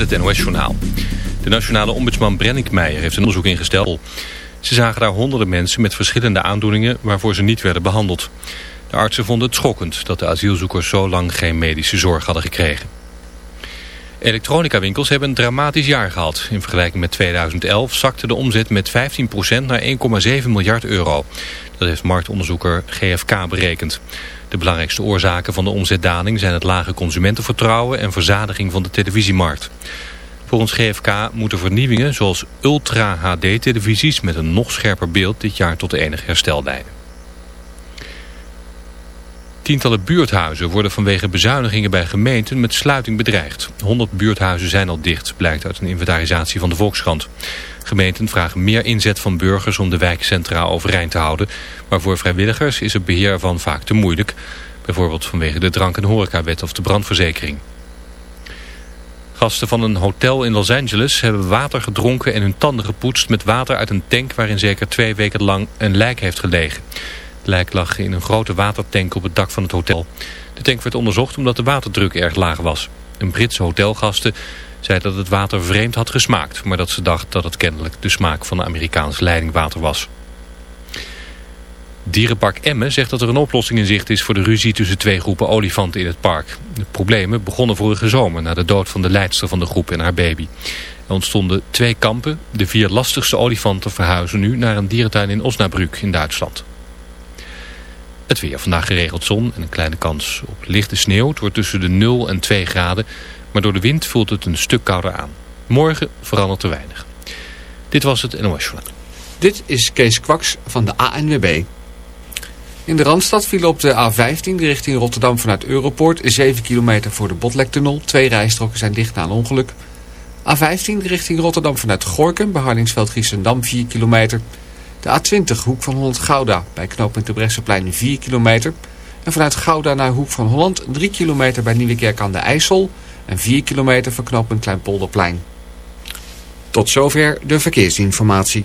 het NOS-journaal. De nationale ombudsman Brenninkmeijer heeft een onderzoek ingesteld. Ze zagen daar honderden mensen met verschillende aandoeningen waarvoor ze niet werden behandeld. De artsen vonden het schokkend dat de asielzoekers zo lang geen medische zorg hadden gekregen. Elektronica-winkels hebben een dramatisch jaar gehad. In vergelijking met 2011 zakte de omzet met 15% naar 1,7 miljard euro. Dat heeft marktonderzoeker GFK berekend. De belangrijkste oorzaken van de omzetdaling zijn het lage consumentenvertrouwen en verzadiging van de televisiemarkt. Volgens GFK moeten vernieuwingen zoals Ultra HD-televisies met een nog scherper beeld dit jaar tot enig herstel leiden. Tientallen buurthuizen worden vanwege bezuinigingen bij gemeenten met sluiting bedreigd. 100 buurthuizen zijn al dicht, blijkt uit een inventarisatie van de Volkskrant. Gemeenten vragen meer inzet van burgers om de wijkcentra overeind te houden. Maar voor vrijwilligers is het beheer van vaak te moeilijk. Bijvoorbeeld vanwege de drank- en horecawet of de brandverzekering. Gasten van een hotel in Los Angeles hebben water gedronken en hun tanden gepoetst met water uit een tank waarin zeker twee weken lang een lijk heeft gelegen. Het lijk lag in een grote watertank op het dak van het hotel. De tank werd onderzocht omdat de waterdruk erg laag was. Een Britse hotelgasten zei dat het water vreemd had gesmaakt... maar dat ze dacht dat het kennelijk de smaak van Amerikaans leidingwater was. Dierenpark Emmen zegt dat er een oplossing in zicht is voor de ruzie tussen twee groepen olifanten in het park. De problemen begonnen vorige zomer na de dood van de leidster van de groep en haar baby. Er ontstonden twee kampen. De vier lastigste olifanten verhuizen nu naar een dierentuin in Osnabrück in Duitsland. Het weer vandaag geregeld zon en een kleine kans op lichte sneeuw. Het wordt tussen de 0 en 2 graden, maar door de wind voelt het een stuk kouder aan. Morgen verandert er weinig. Dit was het NOS Journal. Dit is Kees Kwaks van de ANWB. In de Randstad viel op de A15 richting Rotterdam vanuit Europoort 7 kilometer voor de Botlektunnel. Twee rijstroken zijn dicht na een ongeluk. A15 richting Rotterdam vanuit Gorkum bij Hardingsveld-Giessendam 4 kilometer. De A20 Hoek van Holland-Gouda bij knooppunt de Bresseplein 4 kilometer. En vanuit Gouda naar Hoek van Holland 3 kilometer bij Nieuwekerk aan de IJssel. En 4 kilometer van knooppunt Kleinpolderplein. Tot zover de verkeersinformatie.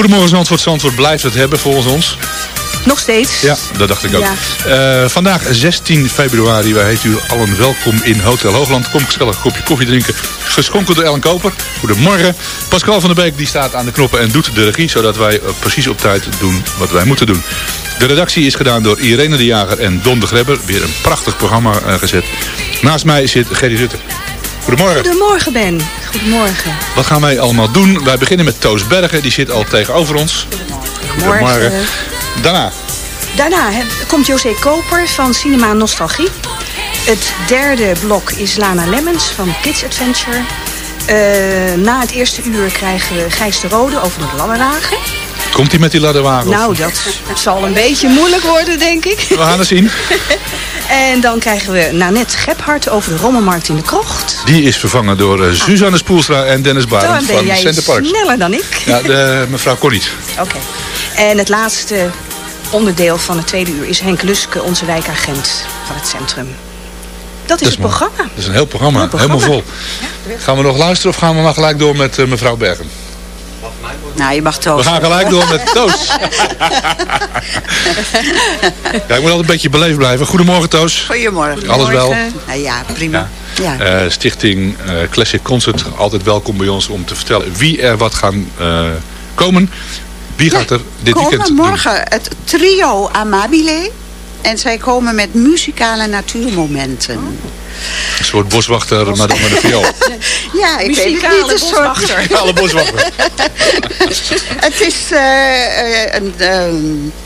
Goedemorgen Zandvoort. Zandvoort blijft het hebben volgens ons. Nog steeds. Ja, dat dacht ik ook. Ja. Eh, vandaag 16 februari. Wij heten u allen welkom in Hotel Hoogland. Kom gezellig een kopje koffie drinken. Geschonken door Ellen Koper. Goedemorgen. Pascal van der Beek die staat aan de knoppen en doet de regie. Zodat wij eh, precies op tijd doen wat wij moeten doen. De redactie is gedaan door Irene de Jager en Don de Grebber. Weer een prachtig programma eh, gezet. Naast mij zit Gerry Rutte. Goedemorgen. Goedemorgen Ben. Goedemorgen. Wat gaan wij allemaal doen? Wij beginnen met Toos Bergen. Die zit al tegenover ons. Goedemorgen. Daarna Daarna hè, komt José Koper van Cinema Nostalgie. Het derde blok is Lana Lemmens van Kids Adventure. Eh, na het eerste uur krijgen we Gijs de Rode over de ladderwagen. Komt hij met die ladderwagen. Nou, dat zal een beetje moeilijk worden, denk ik. We gaan het zien. En dan krijgen we Nanette Gebhard over de Rommelmarkt in de Krocht. Die is vervangen door eh, Suzanne Spoelstra en Dennis Barend van jij Center Parks. sneller dan ik. Ja, de, mevrouw kon niet. Oké. En het laatste onderdeel van het tweede uur is Henk Luske, onze wijkagent van het centrum. Dat is, het programma. Dat is een heel programma, Heel programma. helemaal vol. Gaan we nog luisteren of gaan we maar gelijk door met eh, mevrouw Bergen? Nou, je mag We Toos. gaan gelijk door met Toos. ja, ik moet altijd een beetje beleefd blijven. Goedemorgen Toos. Goedemorgen. Alles wel? Nou ja, prima. Ja. Eh, Stichting eh, Classic Concert, altijd welkom bij ons om te vertellen wie er wat gaan eh, komen. Wie gaat er dit komen weekend doen? morgen het trio Amabile. En zij komen met muzikale natuurmomenten. Een soort boswachter, maar dan met een viool. Ja, ik weet het Muzikale niet. Een soort... boswachter. Boswachter. Het is eh, eh, een ehm,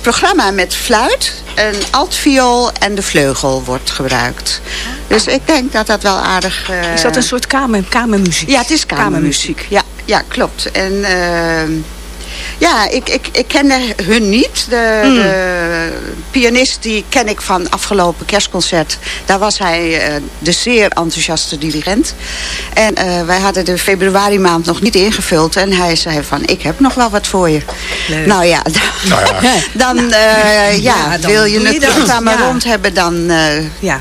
programma met fluit, een altviool en de vleugel wordt gebruikt. Dus ik denk dat dat wel aardig... eh, Is dat een soort kamer, kamermuziek? Ja, het is kamermuziek. Ja, ja klopt. En ehm, ja, ik, ik, ik kende hun niet. De, Hmm. de pianist die ken ik van afgelopen kerstconcert. Daar was hij eh, de zeer enthousiaste dirigent. En eh, wij hadden de februari maand nog niet ingevuld. En hij zei van, ik heb nog wel wat voor je. Leuk. Nou ja, Nou ja. dan, eh, ja, Ja, dan wil je het programma Ja. rond hebben, dan... eh, Ja.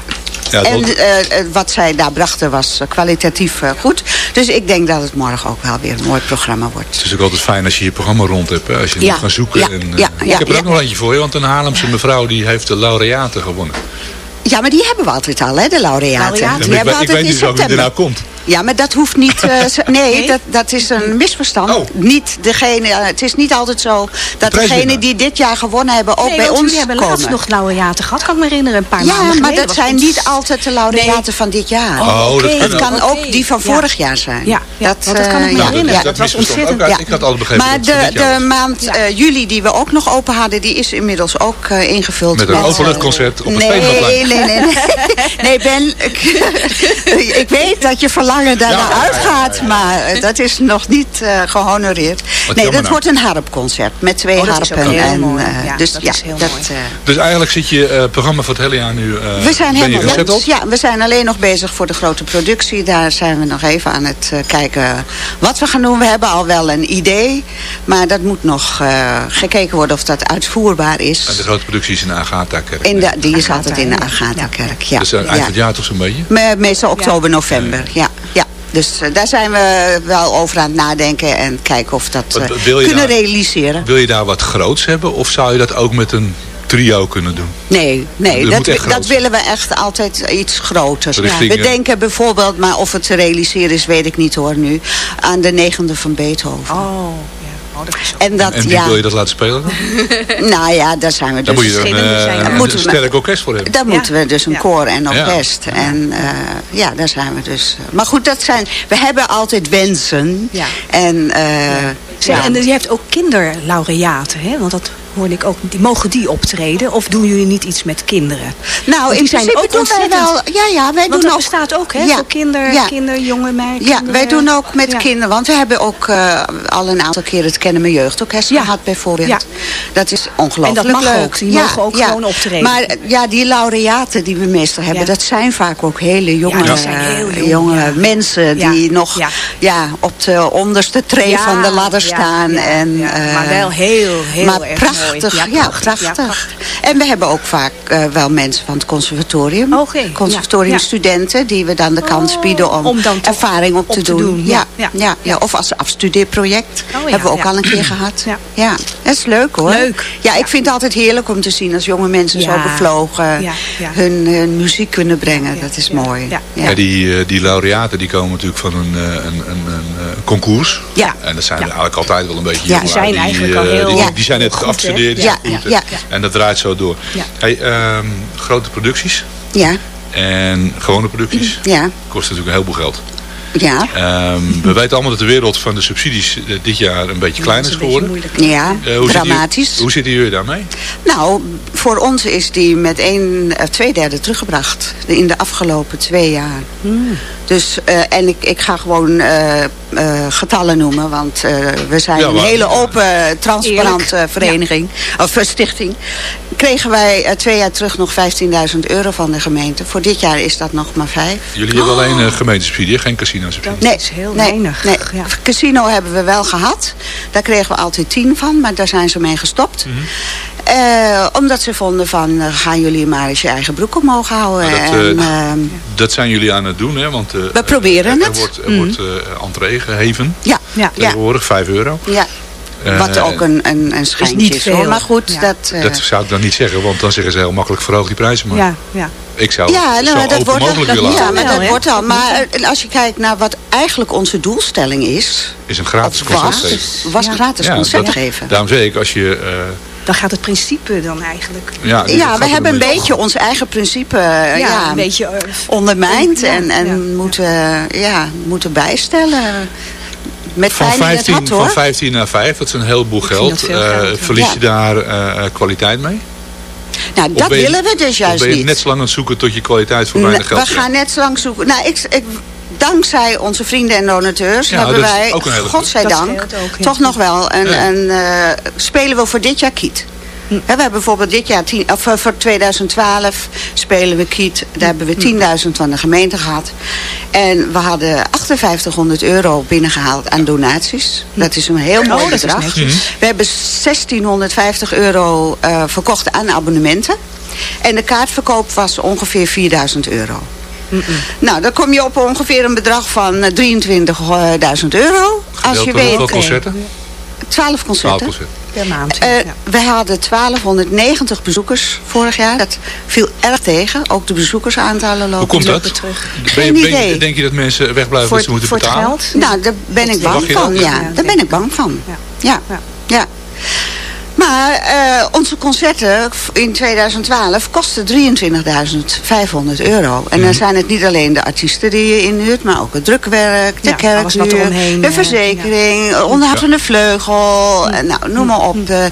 Ja, en eh, eh, wat zij daar brachten was eh, kwalitatief goed. Dus ik denk dat het morgen ook wel weer een mooi programma wordt. Het is ook altijd fijn als je je programma rond hebt. hè, Als je Ja, moet gaan zoeken. ja, en, eh, ja, ik ja, heb er ook ja. nog eentje voor je. Want een Haarlemse mevrouw die heeft de laureaten gewonnen. Ja, maar die hebben we altijd al, hè, de laureaten. Ja, maar Die ik, we ik altijd weet in dus ook wie er september. nou komt. Ja, maar dat hoeft niet... eh, nee, Dat, dat is een misverstand. Oh. Niet degene, eh, het is niet altijd zo dat prijswinnaar. degenen die dit jaar gewonnen hebben ook Nee, bij ons jullie hebben komen. laatst nog laureaten gehad, kan ik me herinneren, een paar ja, maanden maar geleden. dat zijn ons- niet altijd de laureaten van dit jaar. Oh, dat oké. Het kan ook die van Ja. vorig jaar zijn. Ja, ja, want dat kan ik me eh, Nou, dat- herinneren. dat Dat was ontzettend... ook. Ik had altijd begrepen Maar dat de, de maand eh, juli die we ook nog open hadden, die is inmiddels ook eh, ingevuld. Met een openluchtconcert op het nee, nee, nee, nee. Nee, Ben, ik, ik weet dat je verlangen daarna Ja, uitgaat, maar eh, dat is nog niet eh, gehonoreerd. Wat nee, dat nou. wordt een harpconcert met twee Oh, harpen. en, eh, dus dat ja, is heel dat, mooi. eh, Dus eigenlijk zit je eh, programma voor het hele jaar nu... eh, we zijn helemaal rond. op? Ja, we zijn alleen nog bezig voor de grote productie. Daar zijn we nog even aan het eh, kijken wat we gaan doen. We hebben al wel een idee, maar dat moet nog eh, gekeken worden of dat uitvoerbaar is. En de grote productie is in de Agatha-kerk. In de, die is altijd in de Agatha-kerk, ja. Is eind het jaar toch zo'n beetje? Me- Meestal oktober, november, ja. Ja. Dus eh, daar zijn we wel over aan het nadenken en kijken of we dat eh, je kunnen daar- realiseren. Wil je daar wat groots hebben? Of zou je dat ook met een trio kunnen doen? Nee, nee Dat dat, willen we echt altijd iets groter. Richting, we denken bijvoorbeeld, maar of het te realiseren is, weet ik niet hoor nu, aan de negende van Beethoven. Oh, ja. Oh, dat is. En dat, en wie ja, wil je dat laten spelen? dan? nou ja, daar zijn we dus... Daar moet je een, verschillende zijn eh, er. een sterk orkest voor hebben. Daar moeten we dus een Ja. koor en Ja. orkest. En eh, ja, daar zijn we dus. Maar goed, dat zijn, we hebben altijd wensen. Ja. En, eh, Zeg, ja. En je hebt ook kinderlaureaten, hè? Want dat hoorde ik ook. Die, mogen die optreden? Of doen jullie niet iets met kinderen? nou, in zijn principe ook doen wij ontzettend- wel... Ja, ja, wij Want doen dat ook... bestaat ook, hè? Ja. Voor kinder, Ja. kinder, jonge meiden. Ja, wij doen ook met Ja. kinderen. Want we hebben ook eh, al een aantal keer het Kennen Mijn Jeugdorkest Ja. gehad bijvoorbeeld. Ja. Dat is ongelooflijk En dat mag leuk. ook. Die mogen ook gewoon optreden. Maar eh, ja, die laureaten die we meestal hebben, dat zijn vaak ook hele jonge, eh, jong, jonge mensen die nog Ja. op de onderste tree van de ladder staan. ja, en, ja. maar wel heel, heel maar erg prachtig, mooi. Ja, prachtig. En we hebben ook vaak eh, wel mensen van het conservatorium. Oké, Conservatoriumstudenten die we dan de kans Oh, bieden om, om dan toch ervaring op, op te, te doen. doen, Ja, ja, ja. ja. Ja, Of als afstudeerproject. ja, hebben we ook ja. al een keer gehad. Ja. Ja. Dat is leuk hoor. Leuk. Ja, ik vind het altijd heerlijk om te zien als jonge mensen Ja. zo bevlogen Ja, ja. Hun, hun muziek kunnen brengen. Dat is mooi. Ja. Ja. die, eh, die laureaten die komen natuurlijk van een, eh, een, een, een eh, concours. Ja. En dat zijn er eigenlijk altijd wel een beetje Ja. Die zijn eigenlijk al heel die, Ja. die zijn net goed, Ja, ja. En dat draait zo door. Hey, ehm, grote producties Ja, en gewone producties ja, kost natuurlijk een heleboel geld. ja. Ehm, we weten allemaal dat de wereld van de subsidies eh, dit jaar een beetje klein Dat is geworden. Ja, Eh, hoe dramatisch. hoe zitten jullie daarmee? Nou, voor ons is die met een, eh, twee derde teruggebracht. In de afgelopen twee jaar. Hmm. Dus, en ik, ik ga gewoon eh, eh, getallen noemen. Want eh, we zijn Ja, een hele open, transparante Eerlijk. vereniging. Of eh, stichting. Kregen wij eh, twee jaar terug nog 15.000 euro van de gemeente. Voor dit jaar is dat nog maar vijf. Jullie hebben alleen uh, gemeentesubsidie, geen casino-subsidie. Dat is heel weinig. Nee. Ja. Casino hebben we wel gehad. Daar kregen we altijd tien van, maar daar zijn ze mee gestopt. Mhm. Eh, omdat ze vonden van, eh, gaan jullie maar eens je eigen broek omhoog houden. Maar dat, en, eh, ehm, Dat zijn jullie aan het doen, hè? Want, eh, We proberen er, er het. wordt, er Mhm. wordt eh entree geheven. ja, Ja. ja, Tegenwoordig 5 euro. ja. Wat ook een, een, een schijntje niet is. hoor. veel. Maar goed, Ja. dat... eh, Dat zou ik dan niet zeggen, want dan zeggen ze heel makkelijk verhoog die prijzen maar. Ja, ja. Ik zou ja, het nou, zo dat wordt mogelijk dat, willen ja, maar dat wordt al. Maar als je kijkt naar wat eigenlijk onze doelstelling is... Is een gratis concert was, geven. was Ja. gratis Ja, concert dat- geven. Daarom zeg ik, als je... eh, Dan gaat het principe dan eigenlijk. ja, gaat we hebben een beetje- beetje ons eigen principe eh, ja, een beetje. eh, ondermijnd Ja, en, en ja, moeten, ja, moeten bijstellen. Met Van pijn in het 15, hart van hoor. 15 naar 5, dat is een heleboel geld. veel Eh, geld, ja. verlies Ja. je daar eh, kwaliteit mee? Nou, dat je- willen we dus juist ben je niet. net zo lang aan het zoeken tot je kwaliteit voor weinig geld we gaan net zo lang zoeken. Nou, ik, ik, dankzij onze vrienden en donateurs Ja, hebben wij, godzijdank, ook, toch nog wel een, Ja. een eh, spelen we voor dit jaar Kiet. Hm. We hebben bijvoorbeeld dit jaar, tien, of eh, voor 2012 spelen we Kiet. Daar hebben Hm. we 10.000 van de gemeente gehad. En we hadden 5800 euro binnengehaald aan donaties. Dat is een heel mooi Oh, is bedrag. We hebben 1650 euro eh, verkocht aan abonnementen. En de kaartverkoop was ongeveer 4000 euro. Nou, dan kom je op ongeveer een bedrag van eh, 23.000 euro. Als je weet... hoeveel concerten? 12 concerten. 12 concerten. Per maand. Eh, We hadden 1290 bezoekers vorig jaar. Dat viel erg tegen. Ook de bezoekersaantallen lopen, Hoe komt dat? terug. Ben je, Geen ben je- idee. denk je dat mensen wegblijven Voor dat ze moeten voor het betalen? geld? Nou, daar ben ik bang van. Ja, daar ben ik bang van. Ja, ja. Maar eh, onze concerten in 2012 kosten 23.500 euro. En Mhm. dan zijn het niet alleen de artiesten die je inhuurt, maar ook het drukwerk, de Ja, kerkhuur, eromheen, de eh, verzekering, onderhoud van de vleugel, en nou, noem maar op. De,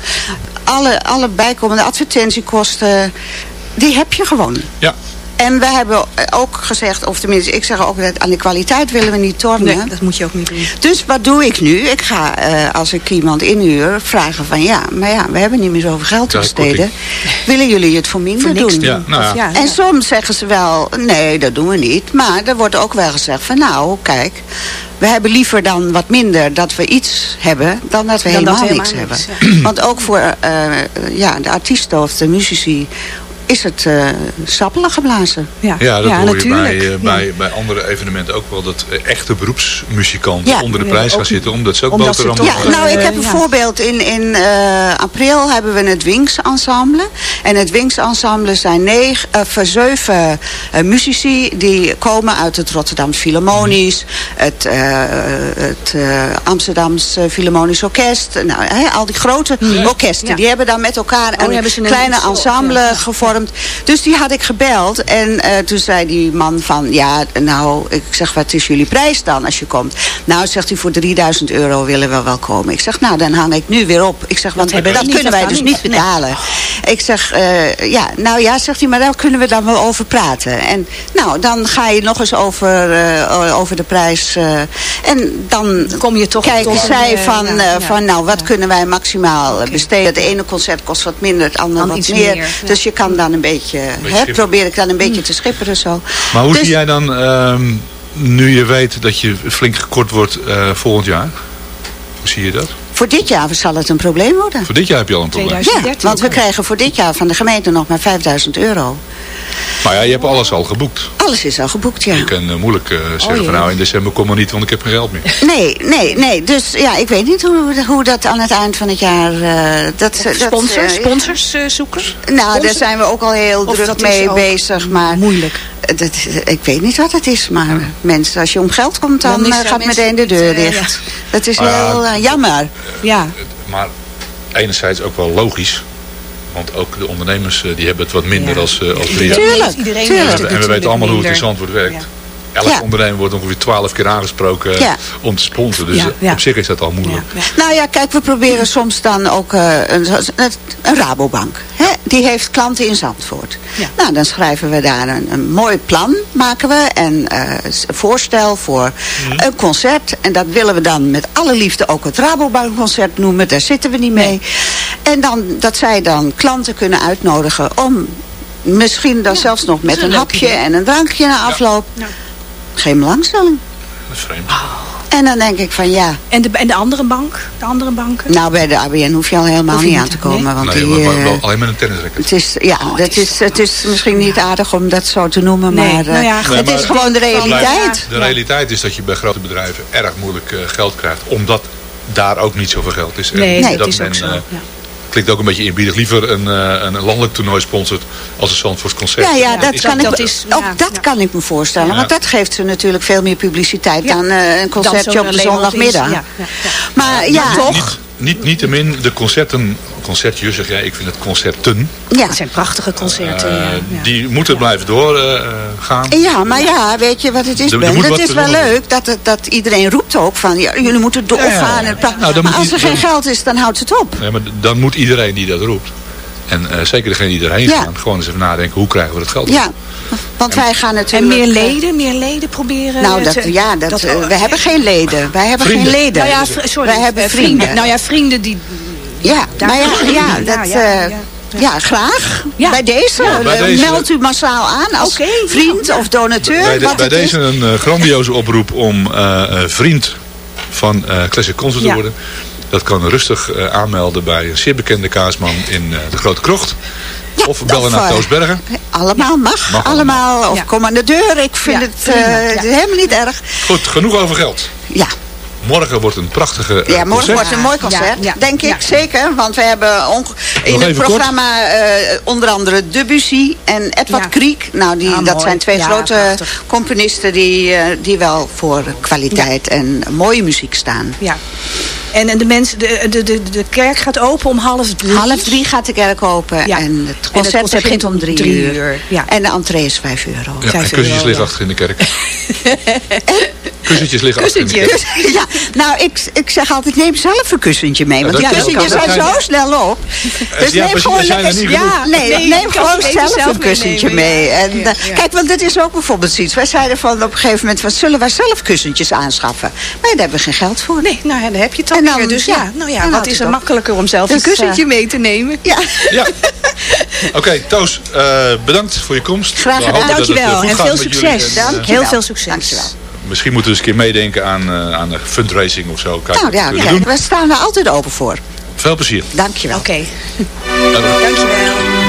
alle, alle bijkomende advertentiekosten, die heb je gewoon. Ja. En we hebben ook gezegd, of tenminste, ik zeg ook dat aan de kwaliteit willen we niet tornen. Nee, dat moet je ook niet doen. Dus wat doe ik nu? Ik ga, eh, als ik iemand inhuur, vragen van ja, maar ja, we hebben niet meer zoveel geld te Ja, besteden. Willen jullie het voor minder Voor doen? Ja, nou ja. En soms zeggen ze wel, nee, dat doen we niet. Maar er wordt ook wel gezegd van nou, kijk, we hebben liever dan wat minder dat we iets hebben, dan dat we Dan dat helemaal, niks hebben. niks, Want ook voor eh, ja, de artiesten of de muzici is het eh sappelen geblazen. Ja, Ja, dat hoor je natuurlijk. bij, eh, Ja. bij, bij andere evenementen ook wel. Dat eh, echte beroepsmuzikanten Ja. onder de Ja, prijs gaan zitten. Omdat ze ook omdat ze boterhammen toch, Ja, nou, ik heb een ja. voorbeeld. In, in eh, april hebben we het Wings Ensemble. En het Wings Ensemble zijn negen, of zeven muzici die komen uit het Rotterdams Philharmonisch, het, eh het eh, Amsterdams Philharmonisch Orkest. Nou, hè, al die grote orkesten. Ja. Die hebben dan met elkaar Oh, een hebben ze een kleine ensemble ja. Gevormd. Dus die had ik gebeld. En eh, toen zei die man van, ja, nou, ik zeg, wat is jullie prijs dan als je komt? Nou, zegt hij, voor 3000 euro willen we wel komen. Ik zeg, nou, dan hang ik nu weer op. Ik zeg, want dat kunnen wij dus niet. betalen. Ik zeg, eh, ja, nou ja, zegt hij, maar daar kunnen we dan wel over praten. En nou, dan ga je nog eens over, eh, over de prijs. en dan kom je toch kijken zij van, ja, van, nou, wat kunnen wij maximaal besteden? Het ene concert kost wat minder, het andere Dan wat meer. meer, ja. Dus je kan dan een beetje, hè, probeer ik dan een beetje te schipperen zo. Maar hoe Dus- zie jij dan, ehm, nu je weet dat je flink gekort wordt eh, volgend jaar? Hoe zie je dat? Voor dit jaar zal het een probleem worden. Voor dit jaar heb je al een probleem. Ja, want we krijgen voor dit jaar van de gemeente nog maar 5000 euro. Maar ja, je hebt alles al geboekt. Alles is al geboekt, ja. Je kan eh, moeilijk eh, zeggen jee. van nou in december kom maar niet, want ik heb geen geld meer. Nee, nee, nee. Dus ja, ik weet niet hoe, hoe dat aan het eind van het jaar... eh, dat, dat, Sponsors, sponsors eh, zoeken? Nou, daar zijn we ook al heel Of druk mee bezig. Maar moeilijk. Dat, ik weet niet wat het is, maar mensen, als je om geld komt, dan, gaat meteen de deur dicht. Dat is ja. heel jammer. Ja. Maar enerzijds ook wel logisch. Want ook de ondernemers eh, die hebben het wat minder als, eh, als drie jaar. Tuurlijk, Iedereen En we weten allemaal hoe het in. Zandvoort werkt. Elk Ja. ondernemer wordt ongeveer twaalf keer aangesproken eh, Ja. om te sponsoren. Dus Ja, eh, ja. op zich is dat al moeilijk. Nou ja, kijk, we proberen soms dan ook eh, een, een, Rabobank. Hè? Die heeft klanten in Zandvoort. Ja. Nou, dan schrijven we daar een, een mooi plan, maken we. En eh, een voorstel voor een concert. En dat willen we dan met alle liefde ook het Rabobank concert noemen. Daar zitten we niet mee. En dan, dat zij dan klanten kunnen uitnodigen om misschien dan zelfs nog met een hapje idee. en een drankje na afloop. Ja. Geen belangstelling. Dat is vreemd. En dan denk ik van ja, En de, en de andere bank? De andere banken? nou bij de ABN hoef je al helemaal je niet aan te komen. nee? Want nee, die, maar, maar eh, wel alleen met een tennisracket. het is, ja, Oh, het dat is is, het is misschien niet aardig om dat zo te noemen, Nee, maar eh, nou ja, het is gewoon de realiteit. De realiteit is dat je bij grote bedrijven erg moeilijk eh, geld krijgt. Omdat daar ook niet zoveel geld is. En Nee, Nee, dat is ook men, zo. eh, ja. Klinkt ook een beetje inbiedig. Liever een, eh, een landelijk toernooi sponsort als een Zandvoort concert. Ja, ja, dat, kan, dat ik, is- ook dat ja. kan ik me voorstellen. Ja. Want dat geeft ze natuurlijk veel meer publiciteit Ja. dan eh, een concertje op de zondagmiddag. Ja, ja, ja. Ja, Niet, niet, niettemin, de concerten, concertjes zeg jij, ik vind het concerten. ja. Het zijn prachtige concerten. eh, ja, ja. Die moeten blijven doorgaan. Ja, maar ja, weet je wat het is, Er- er Het is wel leuk dat, het, dat iedereen roept ook van... Ja, jullie moeten doorgaan. Ja, ja, ja. en Nou, maar als er geen geld is, dan houdt het op. Nee, maar dan moet iedereen die dat roept. En eh, zeker degene die erheen Ja. gaan, gewoon eens even nadenken, hoe krijgen we dat geld? Ja, want wij gaan En natuurlijk... meer eh, leden, meer leden proberen. Nou, dat, te- ja, dat, eh, we hebben geen leden. Wij hebben Vrienden. geen leden. Nou ja, sorry. Wij hebben vrienden. Nou ja, vrienden die... Ja, maar ja, ja, dat, Ja, ja, eh, graag. Ja. Bij deze. Ja, bij deze. Meld u massaal aan als vriend ja, of donateur. Bij, de- wat bij het is. deze een grandioze oproep om eh, eh, vriend van eh Classic Concert te worden. Dat kan rustig eh, aanmelden bij een zeer bekende kaasman in eh, de Grote Krocht. of bellen naar eh, Toos Bergen. Allemaal mag. Mag allemaal. Of Ja. kom aan de deur. Ik vind Ja, het prima, eh, ja. helemaal niet erg. Goed, genoeg over geld. Ja. Morgen wordt een prachtige eh, Ja, morgen concert. wordt een mooi concert, Ja, ja, denk ik. ja. Zeker, want we hebben onge- in het programma eh, onder andere Debussy en Edward Ja. Kriek. Nou, die, Ah, dat zijn twee Ja, grote prachtig. componisten die, eh, die wel voor kwaliteit en mooie muziek staan. Ja. En, en de, mensen, de, de, de, de kerk gaat open om half drie. Half drie gaat de kerk open Ja. en het concert, concert begint om drie, drie uur. uur, ja. En de entree is vijf euro. Ja, en kussentjes euro, liggen achter in de kerk. kussentjes liggen Kussentjes. Ja, nou, ik, ik zeg altijd, neem zelf een kussentje mee. Want Ja, die kussentjes zijn zo snel op. Dus Ja, neem gewoon lekker... Ja, nee, Nee, neem gewoon zelf zelf een kussentje mee. ja. En, Ja, eh, ja. Kijk, want dit is ook bijvoorbeeld iets. Wij zeiden van op een gegeven moment, van, zullen wij zelf kussentjes aanschaffen? Maar daar hebben we geen geld voor. Nee, nou ja, daar heb je het dan, dan, weer. Dus ja, ja, nou ja, dan wat is er op. makkelijker om zelf Dus, een kussentje mee te nemen? Ja, Ja. Oké, Toos, eh, bedankt voor je komst. Graag gedaan. eh, Dankjewel en veel succes. En, eh. Heel veel succes. Dankjewel. Misschien moeten we eens een keer meedenken aan, eh, aan een fundraising of zo. Kijken nou wat ja, we kijk, kunnen doen. we staan er altijd open voor. Veel plezier. Dankjewel. Oké, Dank u. dankjewel.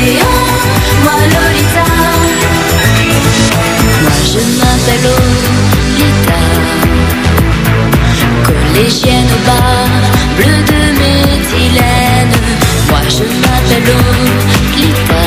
Moi Lolita. Moi je m'appelle Lolita collégienne au bar, bleu de méthylène. Moi je m'appelle Lolita.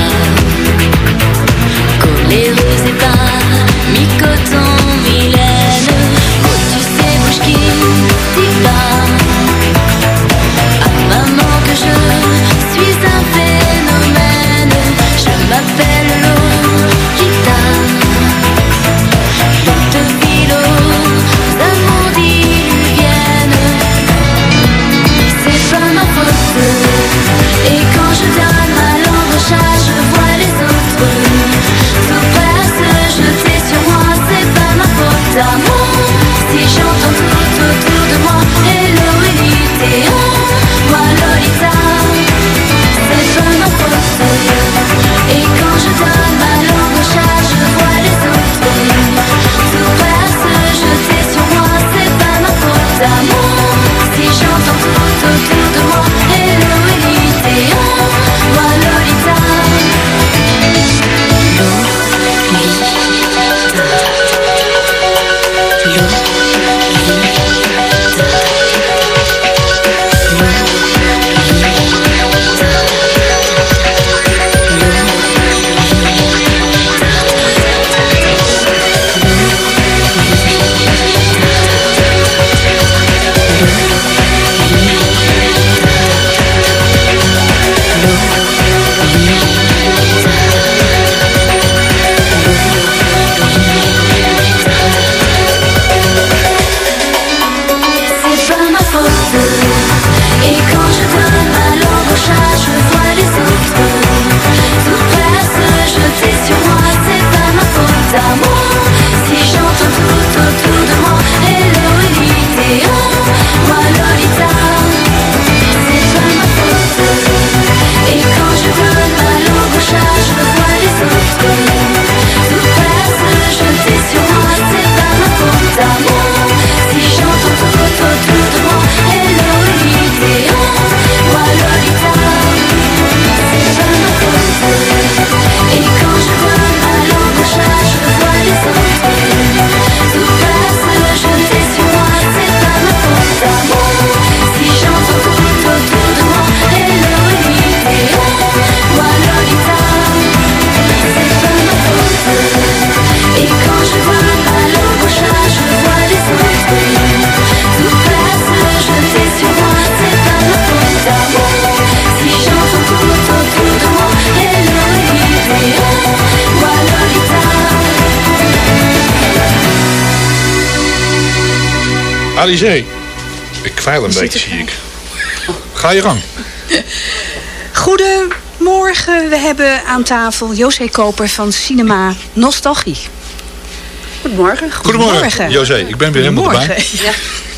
Alizé. Ik kwijl een beetje, zie ik. Ga je gang. Goedemorgen, we hebben aan tafel José Koper van Cinema Nostalgie. Goedemorgen. Goedemorgen, José. Ik ben weer helemaal erbij. Ja.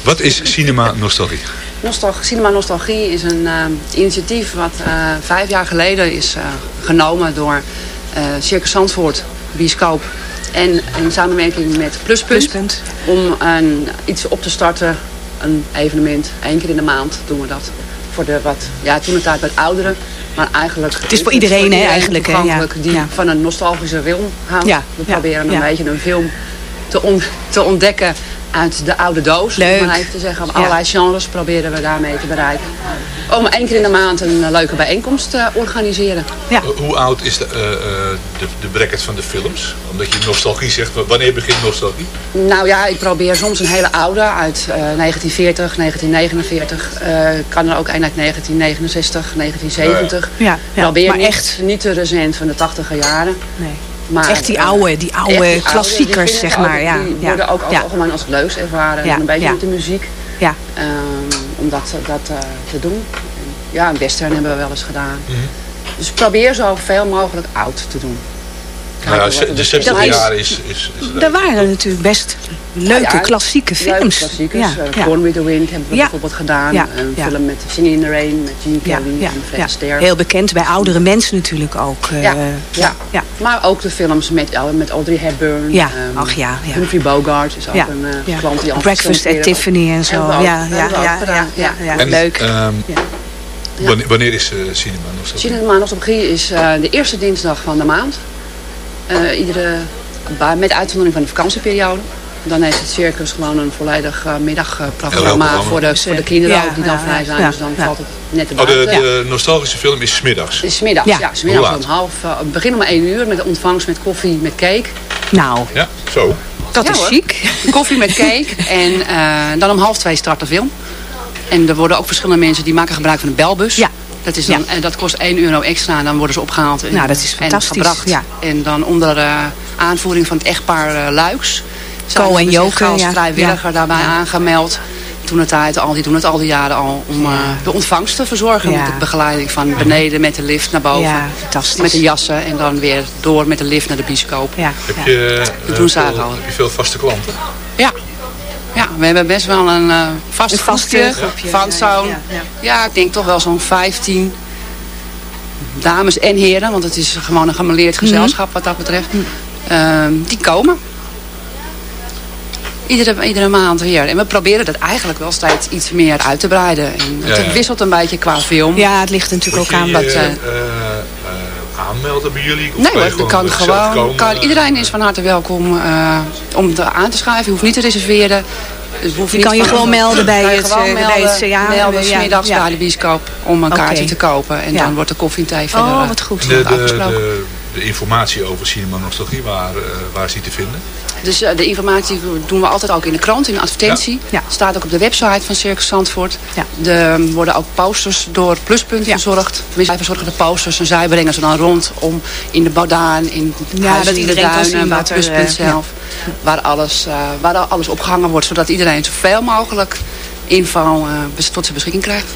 Wat is cinema nostalgie? Nostal Cinema Nostalgie is een eh, initiatief wat eh, vijf jaar geleden is eh, genomen door eh, Circus Zandvoort, Bioscoop en in samenwerking met Pluspunt, om een, iets op te starten, een evenement, één keer in de maand doen we dat. Voor de wat, ja toen het tijd wat ouderen, maar eigenlijk... Het is voor iedereen, hè, eigenlijk, ja. Die Ja. van een nostalgische film houdt. Ja, We proberen een beetje een film te, on- te ontdekken uit de oude doos. Leuk. Om maar even te zeggen, Ja. allerlei genres proberen we daarmee te bereiken. Om één keer in de maand een eh, leuke bijeenkomst te organiseren. Ja. Eh, Hoe oud is de, eh, eh, de, de bracket van de films? Omdat je nostalgie zegt. Wanneer begint nostalgie? Nou ja, ik probeer soms een hele oude uit eh, 1940, 1949. eh, kan er ook een uit 1969, 1970. Ja, ja, probeer maar niet, echt- niet te recent van de 80er jaren. Nee. Maar, echt die eh, oude, die oude klassiekers, die zeg maar. ook- Ja, Die ja, worden ook ja. algemeen als leus ervaren. Ja, En een beetje ja. met de muziek. Ja. Ehm, om dat, dat eh, te doen. Ja, een western hebben we wel eens gedaan. Mhm. Dus probeer zoveel mogelijk oud te doen. Nou ja, de 60 Dat is- jaar is... is, is Er waren natuurlijk best leuke Ja, klassieke Leuke films. klassiekers. Ja, Eh, ja. Born with the Wind hebben we Ja. bijvoorbeeld gedaan. Ja, Een ja. film met Singing in the Rain met Gene Kelly ja, en Fred ja. Astaire. Heel bekend bij oudere mensen natuurlijk ook. eh, Ja, ja. ja. Maar ook de films met, eh, met Audrey Hepburn. Ja, ehm, ach ja, ja. Humphrey Bogart is ook Ja, een eh, ja. klant die al Breakfast at Tiffany en zo. Ja, ja, ja, ja, ja. En, Leuk. ehm, Ja. wanneer, wanneer is eh, cinema nostalgie? Cinema Nostalgie is eh, de eerste dinsdag van de maand. Eh, iedere, met uitzondering van de vakantieperiode. Dan heeft het circus gewoon een volledig eh, middagprogramma programma. voor de, voor de kinderen Ja, ook die dan ja, vrij zijn. ja, dus dan ja. valt het net Oh, erbuiten. de, de nostalgische film is 's middags. Het is 's middags, Ja. ja. s middags Hoe om half, eh, het begin om 1 uur met de ontvangst met koffie met cake. Nou, Ja, zo. dat Ja, is chic. Koffie met cake en eh, dan om half twee start de film. En er worden ook verschillende mensen die maken gebruik van een belbus. Ja. Dat, is dan, Ja. en dat kost 1 euro extra en dan worden ze opgehaald en, Nou, dat is en fantastisch, gebracht. ja. En dan onder eh, aanvoering van het echtpaar eh, Luiks. Co en zich Joke, als ja. vrijwilliger Ja. daarbij aangemeld. Toen het tijd al, die doen het al die jaren al om eh, de ontvangst te verzorgen. Ja. Met de begeleiding van beneden met de lift naar boven. Ja, fantastisch. Met de jassen en dan weer door met de lift naar de bioscoop. Ja, Heb je, eh, veel, heb je veel vaste klanten? Ja. We hebben best wel een eh vast Een vaste groepje groepje, van ja, zo'n... ja, Ja, ja. ik denk toch wel zo'n 15 dames en heren. Want het is gewoon een gemaleerd Mhm. gezelschap wat dat betreft. Ehm, die komen. Iedere, iedere maand weer. En we proberen dat eigenlijk wel steeds iets meer uit te breiden. En het ja. wisselt een beetje qua film. Ja, het ligt natuurlijk Moet ook je aan je, wat... eh, eh, eh, aanmelden bij jullie? Of Nee dat kan gewoon. komen? Kan, iedereen is van harte welkom eh, om te aan te schrijven. Je hoeft niet te reserveren. Dus Je kan je gewoon melden bij het, gewoon eh, bij melden, het melden ja, 's middags ja. bij de bioscoop om een kaartje te kopen. En Ja. dan wordt de koffie en thee verder Oh, eh, wat goed. De, de, afgesproken. de, de informatie over cinema nostalgie, waar, eh, waar is die te vinden? Dus eh, de informatie doen we altijd ook in de krant, in een advertentie. Ja. Staat ook op de website van Circus Zandvoort. Ja. Er worden ook posters door Pluspunt Ja. verzorgd. Tenminste, wij verzorgen de posters en zij brengen ze dan rond om in de Bodaan, in het Ja, Huis dat in de Duinen, zien bij wat er, Pluspunt eh, zelf. Waar, alles, eh, waar alles opgehangen wordt, zodat iedereen zoveel mogelijk info eh, tot zijn beschikking krijgt.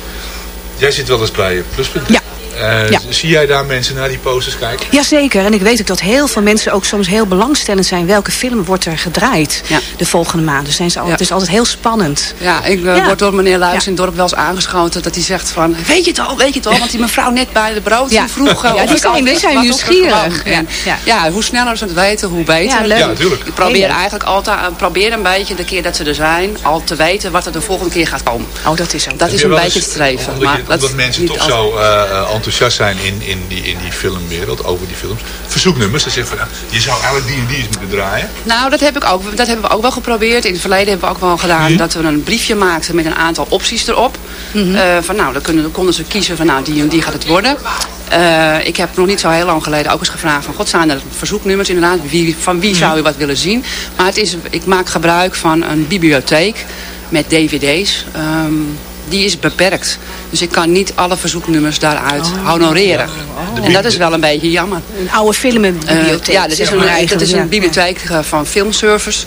Jij zit wel eens bij Pluspunt. Ja. Eh, Ja. Zie jij daar mensen naar die posters kijken? Jazeker, en ik weet ook dat heel veel mensen ook soms heel belangstellend zijn. Welke film wordt er gedraaid Ja. de volgende maand. Dus zijn ze al, Ja. Het is altijd heel spannend. Ja, ik eh, Ja. word door meneer Luijs Ja. in het dorp wel eens aangeschoten dat hij zegt van... Weet je het al, weet je het al? Want die mevrouw net bij de brood Ja. die vroeg... eh, Ja, of die zijn- die zijn nieuwsgierig. Ja. ja. hoe sneller ze het weten, hoe beter. Ja, leuk. Ja, natuurlijk. Ik probeer Heel eigenlijk altijd, eh, probeer een beetje de keer dat ze er zijn, al te weten wat er de volgende keer gaat komen. Oh, dat is ook. Dat Heb is een beetje het streven. Omdat, maar je- dat omdat mensen niet toch altijd- zo eh, eh, enthousiast zijn in, in, die, in die filmwereld, over die films. Verzoeknummers, ze zeggen van, ja, je zou eigenlijk die en die eens moeten draaien. Nou, dat, heb ik ook, dat hebben we ook wel geprobeerd. In het verleden hebben we ook wel gedaan dat we een briefje maakten met een aantal opties erop. Eh, van, nou, dan, kunnen, dan konden ze kiezen van nou, die en die gaat het worden. Eh, ik heb nog niet zo heel lang geleden ook eens gevraagd van... God, zijn er verzoeknummers inderdaad? Wie, van wie zou u wat willen zien? Maar het is, ik maak gebruik van een bibliotheek met dvd's. Ehm, die is beperkt. Dus ik kan niet alle verzoeknummers daaruit honoreren. En dat is wel een beetje jammer. Een oude filmenbibliotheek. Eh, ja, dat is, een, maar dat is een ja. bibliotheek eh, van filmservice.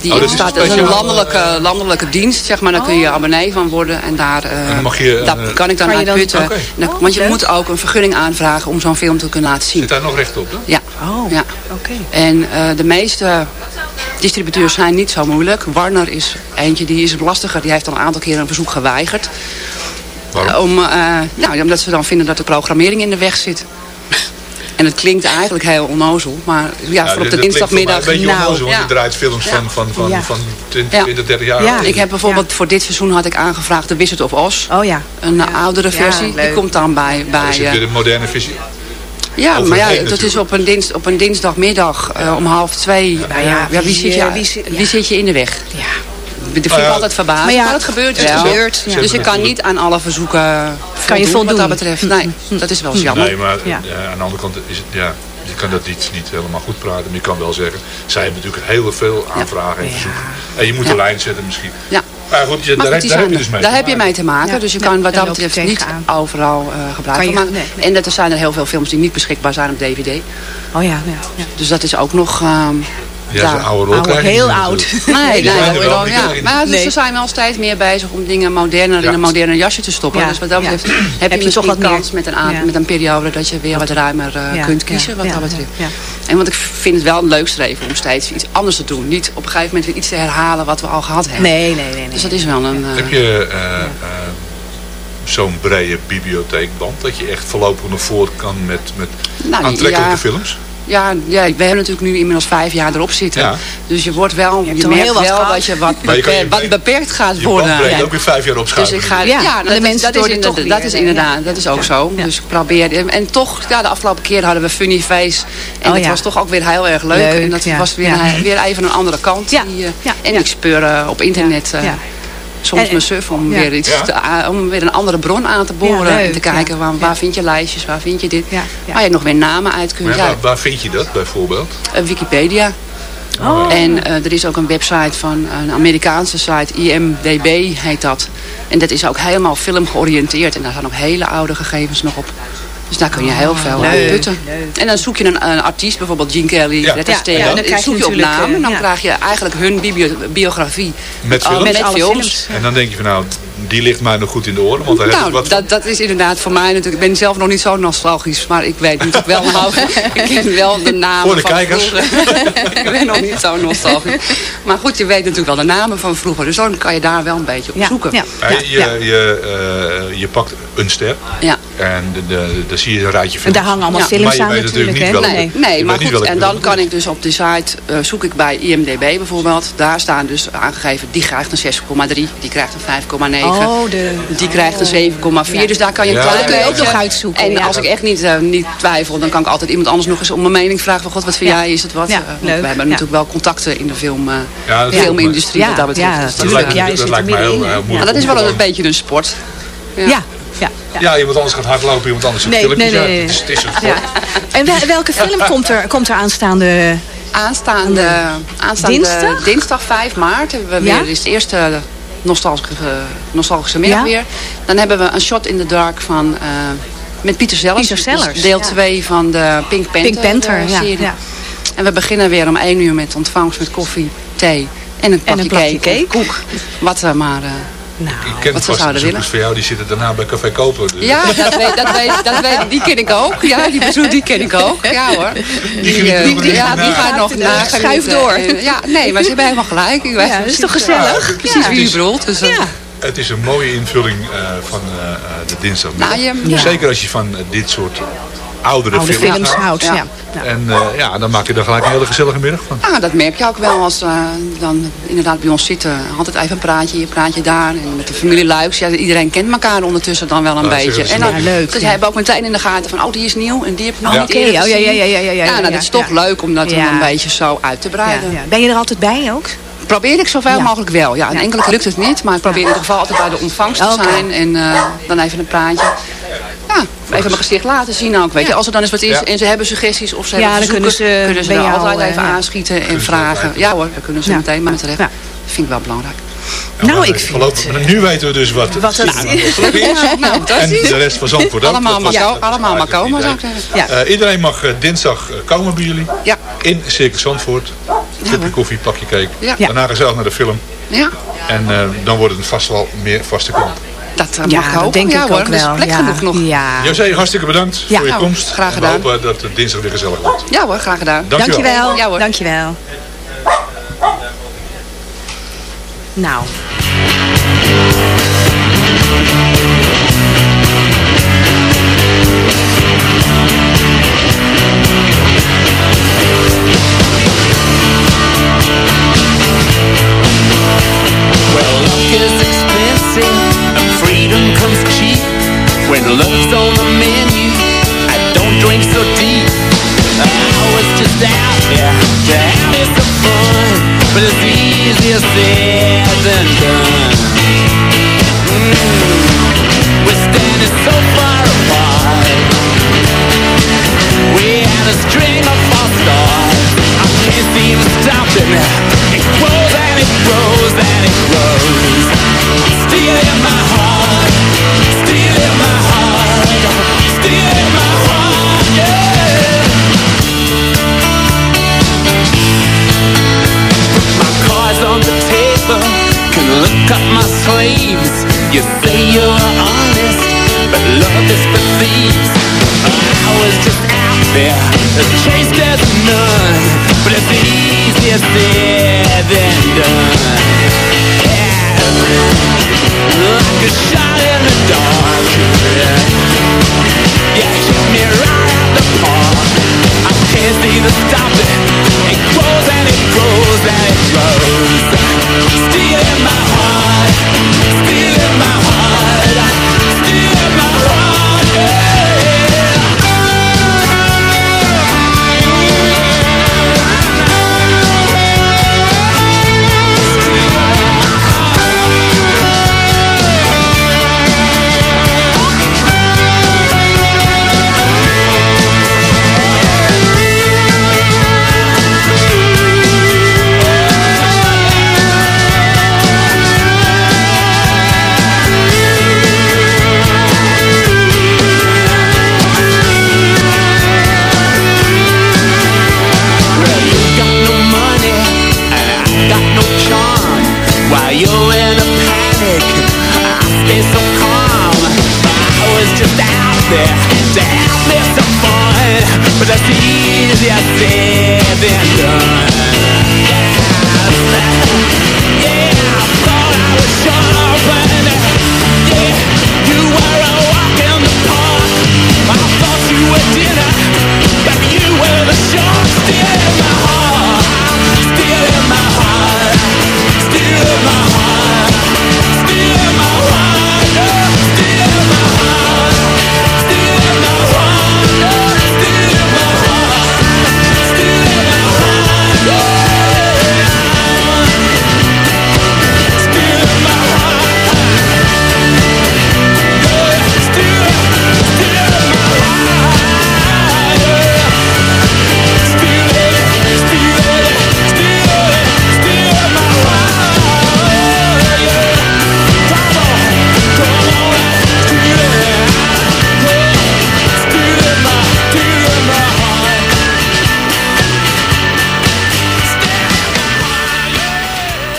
Die Oh, dat is staat, een landelijke, landelijke dienst, zeg maar. Daar kun je abonnee van worden. En daar, eh, dan mag je, daar kan ik dan kan je dan- uitputten. Oké. En dan- want je moet ook een vergunning aanvragen om zo'n film te kunnen laten zien. Zit daar nog recht op, hè? Ja. Oh, ja. oké. En eh, de meeste distributeurs zijn niet zo moeilijk. Warner is eentje, die is lastiger. Die heeft al een aantal keer een verzoek geweigerd. Waarom? Om, eh, nou, omdat ze dan vinden dat de programmering in de weg zit. En het klinkt eigenlijk heel onnozel. Maar ja, voor op de dinsdagmiddag... Een beetje nou, onnozel, want ja. je draait films Ja. van, van, van, Ja. van 20, Ja. 20, 30 jaar. Ja. Ik heb bijvoorbeeld voor dit seizoen had ik aangevraagd de Wizard of Oz. Oh ja. Een oudere Ja, versie. Die komt dan bij... Bij zit eh, weer een moderne visie. Ja, maar ja, dat is op een, dienst, op een dinsdagmiddag eh, om half twee. Nou ja, ja, wie, wie, zit je, wie, wie zit- ja. zit je in de weg? Ja. Dat vind ik Nou ja, altijd verbaasd. maar Maar, ja, het gebeurt het wel. gebeurt, ja. Dus je kan niet aan alle verzoeken Kan je voldoen wat voldoen. dat betreft. Nee, dat is wel eens jammer. Nee, maar Ja. aan de andere kant is het, ja, je kan dat niet, niet helemaal goed praten. Maar je kan wel zeggen, zij hebben natuurlijk heel veel aanvragen en verzoeken. En je moet de lijn zetten misschien. Ja. Maar goed, je, Maar daar, goed, daar heb je dus mee daar te heb je maken. mee te maken. Ja. Dus je kan wat dat betreft niet overal eh, gebruik van maken. nee, nee. En dat er zijn er heel veel films die niet beschikbaar zijn op DVD. Oh ja, ja. ja. Dus dat is ook nog... ehm, Ja, zo'n oude rol heel oud. Nee, wel, ja. Maar dus ze zijn wel steeds meer bezig om dingen moderner in een moderne jasje te stoppen. Ja, Dus wat dat ja. betreft heb, Heb je toch wat kans met een, met een periode dat je weer wat ruimer eh, Ja, kunt ja, kiezen wat ja, dat betreft. ja. En want ik vind het wel een leuk streven om steeds iets anders te doen. Niet op een gegeven moment weer iets te herhalen wat we al gehad hebben. Nee, nee, nee. nee. Dus dat is wel een... Heb je eh, eh, zo'n brede bibliotheekband dat je echt voorlopig naar voren kan met, met Nou, aantrekkelijke ja. films? Ja, ja, we hebben natuurlijk nu inmiddels vijf jaar erop zitten. Ja. Dus je wordt wel, je, al merkt wel gehad. dat je wat, Maar je je- beperkt, wat beperkt gaat Je worden. breekt Ja. ook weer vijf jaar Dus opschuiven. ik ga, Ja, ja, dat, mensen is, dat, is, inderdaad- dat is inderdaad, ja. dat is ook Ja. zo. Ja. Dus ik probeer, en toch, ja, de afgelopen keer hadden we Funny Face. En Oh, dat ja. was toch ook weer heel erg leuk. Leuk, en dat ja. was weer, Ja. een- weer even een andere kant. Ja. Die, eh, Ja. En Ja. ik speur op internet eh, Ja. Soms En- mijn surf om, ja. weer iets Ja. te, a- om weer een andere bron aan te boren. En te kijken ja. waar, waar vind je lijstjes, waar vind je dit. Ja, ja. Waar je nog weer namen uit kunt. Maar Ja, waar, waar vind je dat bijvoorbeeld? eh, Wikipedia. Oh. En eh, er is ook een website van een Amerikaanse site, IMDB heet dat. En dat is ook helemaal film georiënteerd. En daar staan ook hele oude gegevens nog op. Dus daar kun je heel veel leuk, uit putten. leuk. En dan zoek je een, een artiest, bijvoorbeeld Gene Kelly, Ja. Red Ja, Astaire. ja, dan Dan krijg je zoek je op naam en dan eh, ja. krijg je eigenlijk hun bio- biografie. Met films? met alle films. films. En dan denk je van nou, die ligt mij nog goed in de oren. Want daar heb ik Nou, wat dat, dat is inderdaad voor mij natuurlijk. Ik ben zelf nog niet zo nostalgisch, maar ik weet natuurlijk wel nou, ik ken wel de namen Voor de van kijkers. vroeger. ik ben nog niet zo nostalgisch. Maar goed, je weet natuurlijk wel de namen van vroeger, dus dan kan je daar wel een beetje op Ja, zoeken. ja. Ja, je, je, eh, je pakt een ster Ja. en de, de, daar zie je een rijtje En films. daar hangen allemaal Ja. films Maar je aan weet natuurlijk niet hè? welke- Nee. Nee, maar goed, en dan kan ik dus op de site, eh, zoek ik bij IMDB bijvoorbeeld. Daar staan dus aangegeven, die krijgt een 6,3, die krijgt een 5,9. Oh, de... Die krijgt een 7,4, dus daar kan je een Ja, klein je ook beetje- uitzoeken, En ja. als ik echt niet, eh, niet twijfel, dan kan ik altijd iemand anders nog eens om mijn mening vragen. Van, God, wat vind Ja. jij, is het wat? Ja, Eh, we hebben ja. natuurlijk wel contacten in de film, eh, filmindustrie Ja, wat dat betreft. ja, Dus Dat is, lijkt me, dat zit lijkt me heel, moeilijk. dat is wel een beetje een sport. Ja, ja. ja. Ja, iemand anders gaat hardlopen, iemand anders zoekt Nee, filmpjes nee, nee, nee. Het is, het is een Ja. En wel- welke film komt er, komt er aanstaande... Aanstaande, aanstaande Dinsdag? dinsdag? 5 maart hebben we Ja? weer is de eerste nostalgische, nostalgische middag Ja? weer. Dan hebben we een shot in the dark van, eh, met Pieter Sellers. Pieter Sellers, Dus deel ja. 2 van de Pink Panther, Pink Panther, eh, serie. ja. En we beginnen weer om 1 uur met ontvangst met koffie, thee en een plakje, een plakje cake, koek. Wat we maar... eh, Nou, Ik ken Wat ze vast zouden bezoekers van jou, die zitten daarna bij Café Koper. Dus ja, dat weet, dat weet, dat weet, die ken ik ook. Ja, die bezoek die ken ik ook. Ja hoor. Die, eh, die, ja, die gaat nog na. schuif genieten. door. Ja, nee, maar ze hebben helemaal gelijk. Ik weet Ja, dat is toch eh, gezellig? Precies Ja. wie je bedoelt. Dus, eh, Ja. Het is een mooie invulling eh, van eh, eh, de dinsdagmiddag. Nou, je- ja. Zeker als je van eh, dit soort oudere, Oude films, films houdt, ja. Ja. Ja. En eh, ja, dan maak je er gelijk een hele gezellige middag van. Ah, dat merk je ook wel als we dan inderdaad bij ons zitten. Altijd even een praatje hier, praatje daar. En met de familie Luiks. Ja, iedereen kent elkaar ondertussen dan wel een Ja, beetje. En dan, Ja, leuk, Dus ja. hebben ook meteen in de gaten van, oh die is nieuw en die heb ik nog Ja. niet eerder oh, ja, gezien. ja, ja, ja, ja, ja, nou, dat ja, is toch ja. leuk om dat Ja. dan een beetje zo uit te Ja, breiden. ja. Ben je er altijd bij ook? Probeer ik zoveel Ja. mogelijk wel. Ja, en Ja. enkele lukt het niet, maar ik probeer in ieder geval altijd bij de ontvangst te zijn. En eh, dan even een praatje. Ja, even mijn gezicht laten zien ook. Weet je. Als er dan eens wat is Ja. en ze hebben suggesties of ze Ja, hebben dan kunnen ze kunnen ze er altijd eh, even ja. aanschieten en vragen. Ja hoor, dan kunnen ze Ja. meteen me terecht. Ja. Dat vind ik wel belangrijk. Nou, maar ik vind het, maar nu weten we dus wat, Wat het nou, is. Nou, En de rest van Zandvoort ook. Allemaal Dat maar, allemaal maar eigenlijk komen, het zou ik zeggen. Ja. Eh, iedereen mag eh, dinsdag eh, komen bij jullie. Ja. In Circus Zandvoort. Hoor. koffie, plakje cake. Ja. Daarna gezellig naar de film. Ja, En eh, dan wordt het vast wel meer vaste klant. Dat uh, Ja, mag ik hopen. denk ja, ik hoor. ook Er is wel. plek ja. genoeg nog. Ja. José, hartstikke bedankt Ja. voor je Nou, komst. graag En we gedaan. hopen dat het dinsdag weer gezellig wordt. Ja hoor, graag gedaan. Dankjewel. Dankjewel. Ja, hoor. Dankjewel. Nou. Love's on the menu, I don't drink so deep. I was just out there to have me some fun, but it's easier said than done. Mm, we're standing so far apart. We had a string of false starts. I can't seem to stop it. It grows and it grows and it grows. Still in my heart. Still in my up my sleeves. You say you're honest, but love is for thieves. I was just out there. The chase there's none, but it's easier said than done. Yeah, like a shot in the dark. Yeah, hit me right out the park. I can't seem to stop it. Grows and it grows and it grows. Still in my heart. Still in my heart.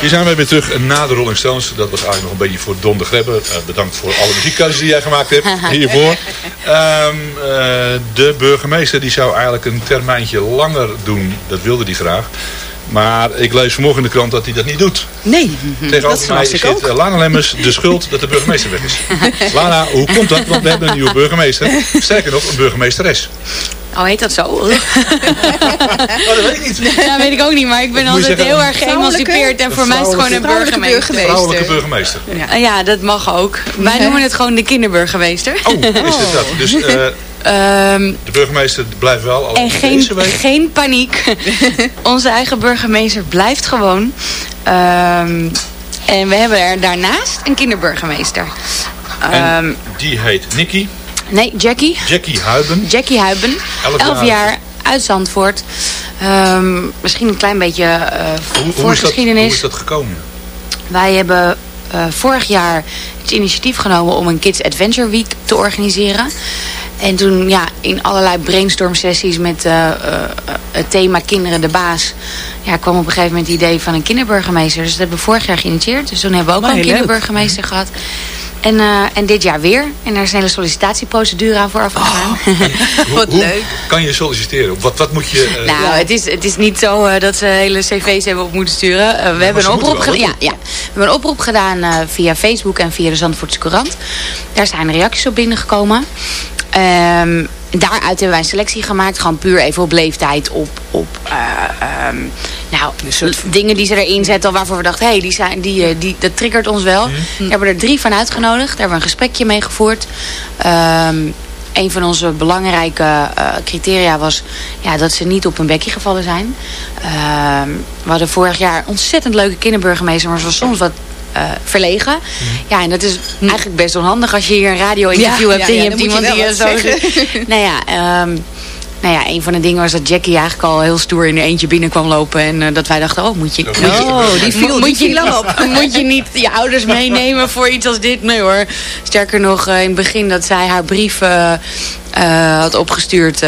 Hier zijn wij weer terug na de Rolling Stones. Dat was eigenlijk nog een beetje voor Don de Grebbe. Eh, bedankt voor alle muziekkeuzes die jij gemaakt hebt hiervoor. Ehm, eh, de burgemeester die zou eigenlijk een termijntje langer doen. Dat wilde hij graag. Maar ik lees vanmorgen in de krant dat hij dat niet doet. Nee, dat Tegenover mij las ik zit ook. eh, Lana Lemmers de schuld dat de burgemeester weg is. Lana, hoe komt dat? Want we hebben een nieuwe burgemeester. Sterker nog, een burgemeesteres. Oh, heet dat zo? Oh, dat weet ik niet. Ja, weet ik ook niet, maar ik ben altijd zeggen? heel erg geëmancipeerd en voor mij is het gewoon een burgemeester. Vrouwelijke burgemeester. Ja. ja, dat mag ook. Wij noemen het gewoon de kinderburgemeester. Oh, is het dat? Dus eh, Ehm, de burgemeester blijft wel. En geen, deze week. geen paniek. Onze eigen burgemeester blijft gewoon. Ehm, en we hebben er daarnaast een kinderburgemeester. En Ehm, die heet Nicky. Nee, Jackie. Jackie Huiben. Jackie Huiben. Elf Elf jaar. jaar uit Zandvoort. Ehm, misschien een klein beetje eh Hoe, hoe, is dat, voorgeschiedenis. hoe is dat gekomen? Wij hebben eh, vorig jaar het initiatief genomen om een Kids Adventure Week te organiseren. En toen ja, in allerlei brainstorm sessies met eh, eh, het thema kinderen de baas. Ja, kwam op een gegeven moment het idee van een kinderburgemeester. Dus dat hebben we vorig jaar geïnitieerd. Dus toen hebben we ook Maar al een leuk. kinderburgemeester gehad. En, eh, en dit jaar weer. En daar is een hele sollicitatieprocedure aan vooraf gegaan. Hoe, hoe kan je solliciteren? Wat, wat moet je... Nou, het is, het is niet zo eh, dat ze hele cv's hebben op moeten sturen. We hebben een oproep wel, gedaan. Ja, ja. We hebben een oproep gedaan eh, via Facebook en via de Zandvoortse Courant. Daar zijn reacties op binnengekomen. Ehm, daaruit hebben wij een selectie gemaakt. Gewoon puur even op leeftijd. Op, op eh, ehm, nou, dingen die ze erin zetten. Waarvoor we dachten, hé, hey, die zijn, die, eh, die, dat triggert ons wel. Mhm. We hebben er drie van uitgenodigd. Daar hebben we een gesprekje mee gevoerd. Ehm, een van onze belangrijke eh, criteria was ja, dat ze niet op hun bekje gevallen zijn. We hadden vorig jaar ontzettend leuke kinderburgemeester, maar ze was soms wat eh, verlegen. Ja, en dat is eigenlijk best onhandig als je hier een radio-interview Ja, hebt ja, en je ja, hebt iemand je die zo... zeggen. nou ja, ehm, nou ja, een van de dingen was dat Jackie eigenlijk al heel stoer in een eentje binnen kwam lopen. En eh, dat wij dachten, oh, moet je... moet je- Oh, die viel- Mo- die moet je, viel op. moet je niet je ouders meenemen voor iets als dit? Nee hoor. Sterker nog, eh, in het begin dat zij haar brief had opgestuurd...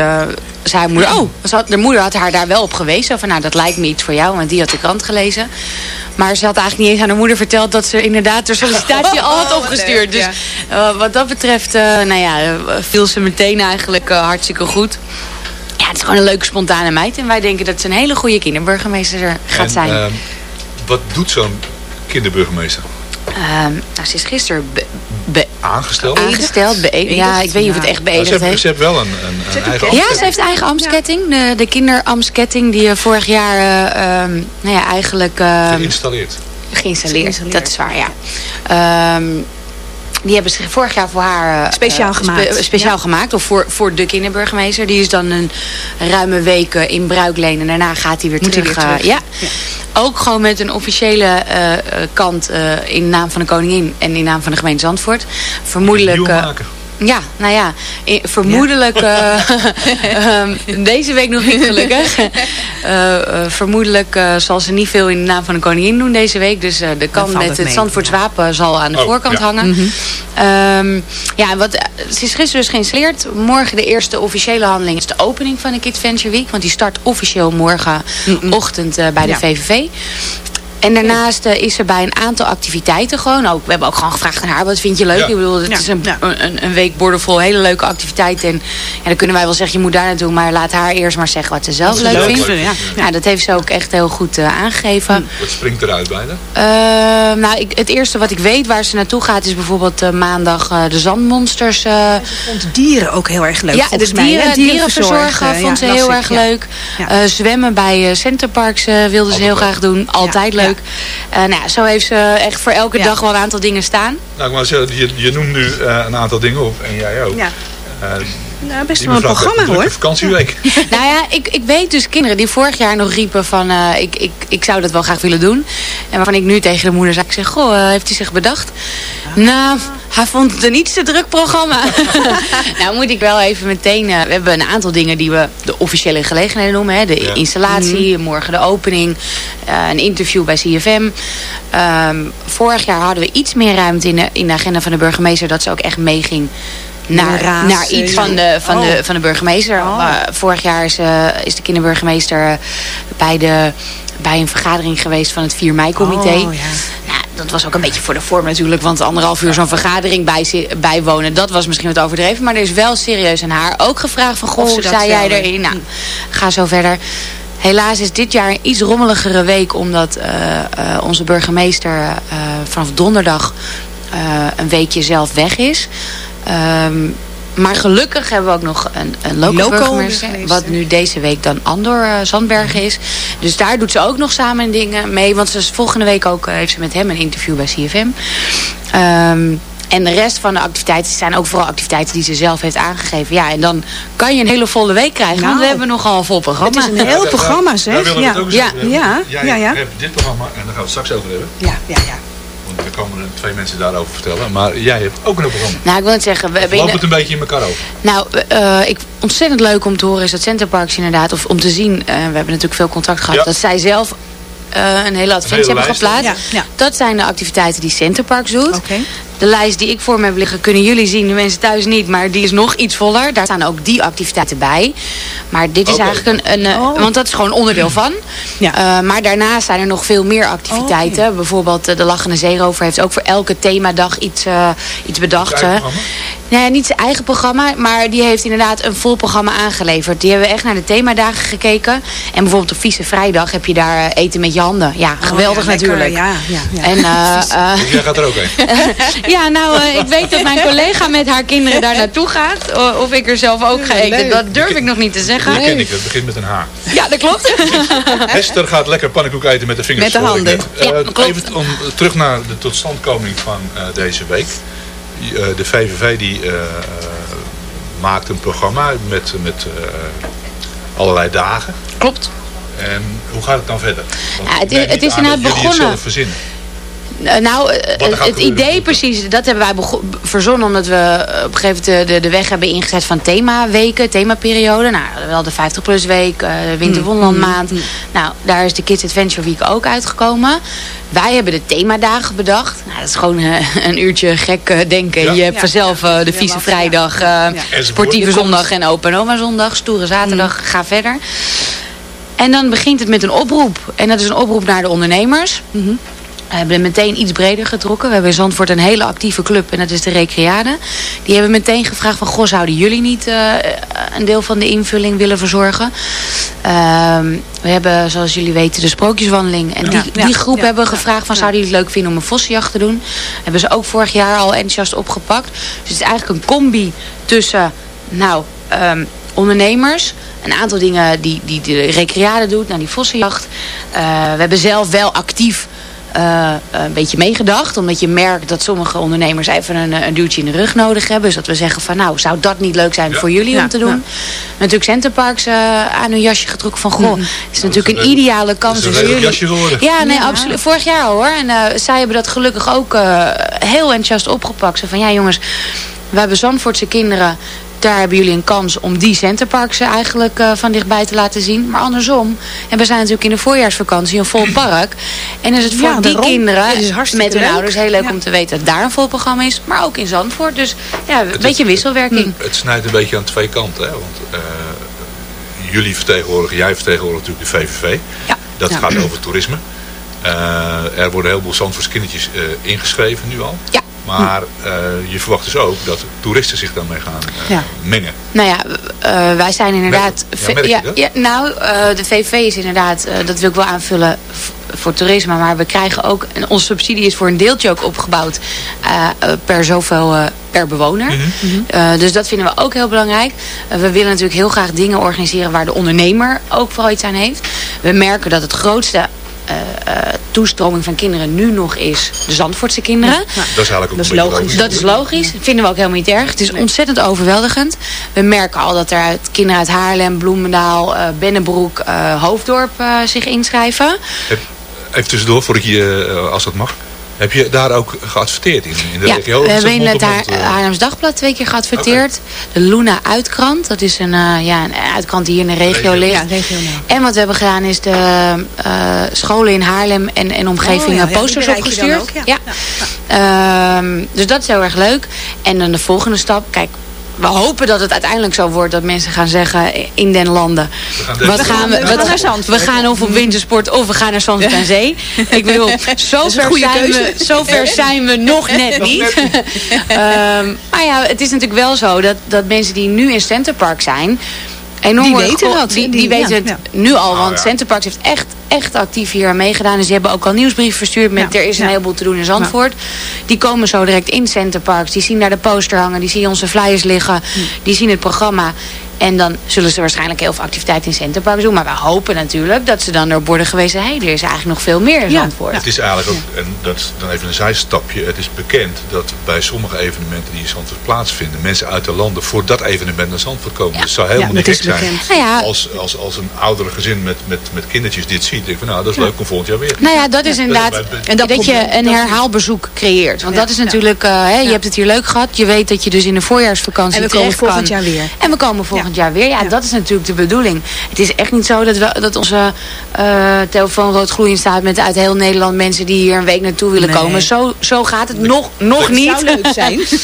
zei haar moeder, oh, ze had, de moeder had haar daar wel op gewezen. Van nou, dat lijkt me iets voor jou, want die had de krant gelezen. Maar ze had eigenlijk niet eens aan haar moeder verteld... dat ze inderdaad de sollicitatie al had Oh, opgestuurd. Dus eh, wat dat betreft, eh, nou ja, eh, viel ze meteen eigenlijk hartstikke goed. Ja, het is gewoon een leuke spontane meid. En wij denken dat ze een hele goede kinderburgemeester gaat en, zijn. ehm, wat doet zo'n kinderburgemeester? Ehm, nou, ze is gisteren be- Aangesteld? aangesteld. Be ja, ik weet niet of het echt beëdigd ze, heeft, heeft. ze heeft wel een, een, een eigen Ja, ze heeft eigen ambtsketting. De, de kinderamtsketting die eh, vorig jaar eh, ehm, nou ja, eigenlijk ehm, geïnstalleerd. geïnstalleerd. Dat is waar, ja. Ehm, die hebben ze vorig jaar voor haar eh, Speciaal gemaakt. speciaal gemagemaakt. Of voor, voor de kinderburgemeester. Die is dan een ruime week eh, in bruikleen. En daarna gaat hij weer Moet hij terug. weer eh, terug. ja. Ook gewoon met een officiële eh, eh, kant eh, in naam van de koningin. En in naam van de gemeente Zandvoort. Vermoedelijk... Ja, nou ja, vermoedelijk, eh, ehm, deze week nog niet gelukkig. Eh, eh, vermoedelijk eh, zal ze niet veel in de naam van de koningin doen deze week. Dus eh, de kan met het het mee, Zandvoorts wapen zal aan de Oh, voorkant ja. hangen. Ehm, ja, wat, ze is gisteren dus geïnstalleerd. Morgen de eerste officiële handeling is de opening van de Kids Venture Week. Want die start officieel morgenochtend eh, bij de Ja. VVV. En daarnaast eh, is er bij een aantal activiteiten gewoon ook. We hebben ook gewoon gevraagd aan haar, wat vind je leuk? Ja. Ik bedoel, het Ja. is een, een, een week bordervol hele leuke activiteiten. En ja, dan kunnen wij wel zeggen, je moet daar naartoe. Maar laat haar eerst maar zeggen wat ze zelf ze leuk vindt. leuk Ja. dat heeft ze ook echt heel goed eh, aangegeven. Wat springt eruit bijna? Eh, nou, ik, het eerste wat ik weet waar ze naartoe gaat is bijvoorbeeld eh, maandag de zandmonsters. eh, vond dieren ook heel erg leuk. ja, de mij, dieren, Dierenverzorgen, dierenverzorgen vond ze heel erg leuk. Zwemmen bij Centerparks wilden ze heel graag doen. Altijd leuk. Eh, nou, ja, zo heeft ze echt voor elke dag wel een aantal dingen staan. Nou, ik zeggen, je, je noemt nu eh, een aantal dingen op en jij ook. Ja. Nou, best wel een programma hoor. vakantieweek. nou ja, ik, ik weet dus kinderen die vorig jaar nog riepen van eh, ik, ik, ik zou dat wel graag willen doen. En waarvan ik nu tegen de moeder zei, ik zeg, goh, eh, heeft hij zich bedacht? Nou, hij vond het een iets te druk programma. nou moet ik wel even meteen, eh, we hebben een aantal dingen die we de officiële gelegenheden noemen. Hè? De installatie, morgen de opening, eh, een interview bij CFM. Ehm, vorig jaar hadden we iets meer ruimte in de, in de agenda van de burgemeester dat ze ook echt meeging naar, raas, naar iets van de, van, oh. de, van de burgemeester. Oh. Vorig jaar is, eh, is de kinderburgemeester eh, bij, de, bij een vergadering geweest van het 4 mei-comité. Oh, ja. Nou, dat was ook een beetje voor de vorm natuurlijk. Want anderhalf uur zo'n vergadering bij, bijwonen, dat was misschien wat overdreven. Maar er is wel serieus aan haar ook gevraagd van... Goh, ze hoe dat sta jij erin? Nou, ga zo verder. Helaas is dit jaar een iets rommeligere week... omdat eh, onze burgemeester vanaf donderdag een weekje zelf weg is. Ehm, maar gelukkig hebben we ook nog een, een local, Local burgemeester. Wat nu deze week dan Andor eh, Zandbergen is. Dus daar doet ze ook nog samen dingen mee. Want ze is volgende week ook eh, heeft ze met hem een interview bij CFM. Ehm, en de rest van de activiteiten zijn ook vooral activiteiten die ze zelf heeft aangegeven. Ja, en dan kan je een hele volle week krijgen. want we Nou, hebben nogal een vol programma. het is een heel programma, zeg. Daar willen we Ja. het ook Ja, ja, Jij ja, ja. hebt dit programma en daar gaan we het straks over hebben. Ja, ja, ja. Er komen twee mensen daarover vertellen. Maar jij hebt ook een programma. Nou, ik wil het zeggen. We hebben de- het een beetje in elkaar over? Nou, eh, ik, ontzettend leuk om te horen is dat Centerparks inderdaad, of om te zien, eh, we hebben natuurlijk veel contact gehad, Ja. dat zij zelf eh, een hele advertentie hebben geplaatst. Ja, ja. Dat zijn de activiteiten die Centerparks doet. Oké. De lijst die ik voor me heb liggen kunnen jullie zien, de mensen thuis niet, maar die is nog iets voller. Daar staan ook die activiteiten bij. Maar dit is eigenlijk een, een eh, want dat is gewoon onderdeel van. Eh, maar daarnaast zijn er nog veel meer activiteiten. Bijvoorbeeld eh, de Lachende Zeerover heeft ook voor elke themadag iets, iets bedacht. Nee, niet zijn eigen programma, maar die heeft inderdaad een vol programma aangeleverd. Die hebben echt naar de themadagen gekeken. En bijvoorbeeld op Vieze Vrijdag heb je daar eten met je handen. Ja, geweldig Oh, ja, lekker, natuurlijk. ja, ja, ja. En, eh, eh, Jij gaat er ook heen. ja, nou, eh, ik weet dat mijn collega met haar kinderen daar naartoe gaat. Of ik er zelf ook ga eten, dat durf ik nog niet te zeggen. Die ken ik, het begint met een H. Ja, dat klopt. Hester gaat lekker pannenkoek eten met de vingers. Met de handen. Ja, Eh, klopt. even om, terug naar de totstandkoming van eh, deze week. Eh, de VVV die eh, maakt een programma met, met eh, allerlei dagen. Klopt. En hoe gaat het dan verder? Want Ja, het is- het is dat inderdaad begonnen. Eh, Nou, eh, het idee precies, dat hebben wij verzonnen omdat we op een gegeven moment de, de, weg hebben ingezet van themaweken, themaperiode. Nou, wel de 50 plus week, eh Winter Wonderland maand. Nou, daar is de Kids Adventure Week ook uitgekomen. Wij hebben de themadagen bedacht. Nou, dat is gewoon een uurtje gek denken. Ja. Je hebt Ja. vanzelf de vieze vrijdag, eh, sportieve zondag en open oma zondag, stoere zaterdag, ga verder. En dan begint het met een oproep. En dat is een oproep naar de ondernemers. We hebben meteen iets breder getrokken. We hebben in Zandvoort een hele actieve club en dat is de Recreade. Die hebben meteen gevraagd van, goh, zouden jullie niet eh, een deel van de invulling willen verzorgen? Ehm, we hebben, zoals jullie weten, de sprookjeswandeling. En die, Ja, die groep ja, hebben ja, gevraagd van, zouden jullie het leuk vinden om een vossenjacht te doen? Hebben ze ook vorig jaar al enthousiast opgepakt. Dus het is eigenlijk een combi tussen, nou, ehm, ondernemers... Een aantal dingen die, die de recreade doet, nou die vossenjacht. Eh, we hebben zelf wel actief eh, een beetje meegedacht. Omdat je merkt dat sommige ondernemers even een, een duwtje in de rug nodig hebben. Dus dat we zeggen van nou, zou dat niet leuk zijn voor jullie Ja, om te doen? ja. Natuurlijk Centerparks eh, aan hun jasje getrokken van goh, Mhm. het is natuurlijk een ideale kans. is een voor jullie. jasje geworden. Ja, nee, Ja. absoluut. Vorig jaar al hoor. En eh, zij hebben dat gelukkig ook eh, heel enthousiast opgepakt. Zo van ja jongens, we hebben Zandvoortse kinderen. Daar hebben jullie een kans om die centerparks eigenlijk eh, van dichtbij te laten zien. Maar andersom. En we zijn natuurlijk in de voorjaarsvakantie een vol park. En is het voor Ja, die daarom. kinderen met hun leuk. ouders heel leuk Ja. om te weten dat daar een vol programma is. Maar ook in Zandvoort. Dus ja, een beetje wisselwerking. Het snijdt een beetje aan twee kanten. Hè? Want eh, jullie vertegenwoordigen, jij vertegenwoordigt natuurlijk de VVV. Dat Ja. gaat over toerisme. Eh, er worden een heleboel Zandvoorts kindertjes eh, ingeschreven nu al. Ja. Maar eh, je verwacht dus ook dat toeristen zich daarmee gaan eh, Ja. mengen. Nou ja, eh, wij zijn inderdaad... Merk- ja, merk je ja, nou, eh, de VV is inderdaad, eh, dat wil ik wel aanvullen voor toerisme. Maar we krijgen ook, en onze subsidie is voor een deeltje ook opgebouwd per zoveel eh, per bewoner. Mhm. Eh, dus dat vinden we ook heel belangrijk. We willen natuurlijk heel graag dingen organiseren waar de ondernemer ook vooral iets aan heeft. We merken dat het grootste eh, eh, toestroming van kinderen nu nog is de Zandvoortse kinderen. Dat is eigenlijk ook Dat is logisch. Dat is logisch. Vinden we ook helemaal niet erg. Het is ontzettend overweldigend. We merken al dat er uit, kinderen uit Haarlem, Bloemendaal, eh Bennebroek, eh, Hoofddorp eh, zich inschrijven. Even tussendoor, voordat je, eh, als dat mag. Heb je daar ook geadverteerd in, in de ja, regio? we hebben in het eh? Haarlems Dagblad twee keer geadverteerd. De Luna Uitkrant. Dat is een, eh, ja, een uitkrant die hier in de regio ligt. Ja, regionaal. En wat we hebben gedaan is de eh, scholen in Haarlem en, en omgeving Oh ja, eh, posters opgestuurd. ook, ja. Ehm, dus dat is heel erg leuk. En dan de volgende stap. Kijk, we hopen dat het uiteindelijk zo wordt dat mensen gaan zeggen in den landen. gaan Wat gaan we? We gaan wat- naar Zandvoort. We gaan of op wintersport of we gaan naar Zandvoort aan Zee. Ik bedoel, zover, goede zijn we, zover zijn we nog net Nog niet. net Ehm, maar ja, het is natuurlijk wel zo dat, dat mensen die nu in Centerpark zijn... Enorm Die worden weten dat, Die, die- die weten ja, het ja. nu al, want ja. Centerparks heeft echt, echt actief hier aan meegedaan. Dus die hebben ook al nieuwsbrief verstuurd met Ja, er is een ja. heleboel te doen in Zandvoort. Die komen zo direct in Centerparks. Die zien daar de poster hangen, die zien onze flyers liggen. Die zien het programma. En dan zullen ze waarschijnlijk heel veel activiteiten in Centerparks doen. Maar we hopen natuurlijk dat ze dan erop worden gewezen... hé, hey, er is eigenlijk nog veel meer in Ja, Zandvoort. Het is eigenlijk ook, en dat is dan even een zijstapje, het is bekend dat bij sommige evenementen die in Zandvoort plaatsvinden, mensen uit de landen voor dat evenement naar Zandvoort komen. Dus het zou helemaal Ja, niet dat gek is zijn bekend. Nou ja. als, als, als een oudere gezin met, met, met kindertjes dit ziet. Denk ik van nou, dat is leuk om volgend jaar weer. Nou ja, dat is inderdaad En dat dat, je een herhaalbezoek creëert. Want Ja, dat is natuurlijk, eh, hè, je hebt het hier leuk gehad. Je weet dat je dus in de voorjaarsvakantie En we komen volgend jaar weer. En we komen volgend volgend jaar weer. Ja, dat is natuurlijk de bedoeling. Het is echt niet zo dat, we, dat onze eh, telefoon rood gloeiend staat met uit heel Nederland mensen die hier een week naartoe willen Nee. komen. Zo, zo gaat het nog, nog niet.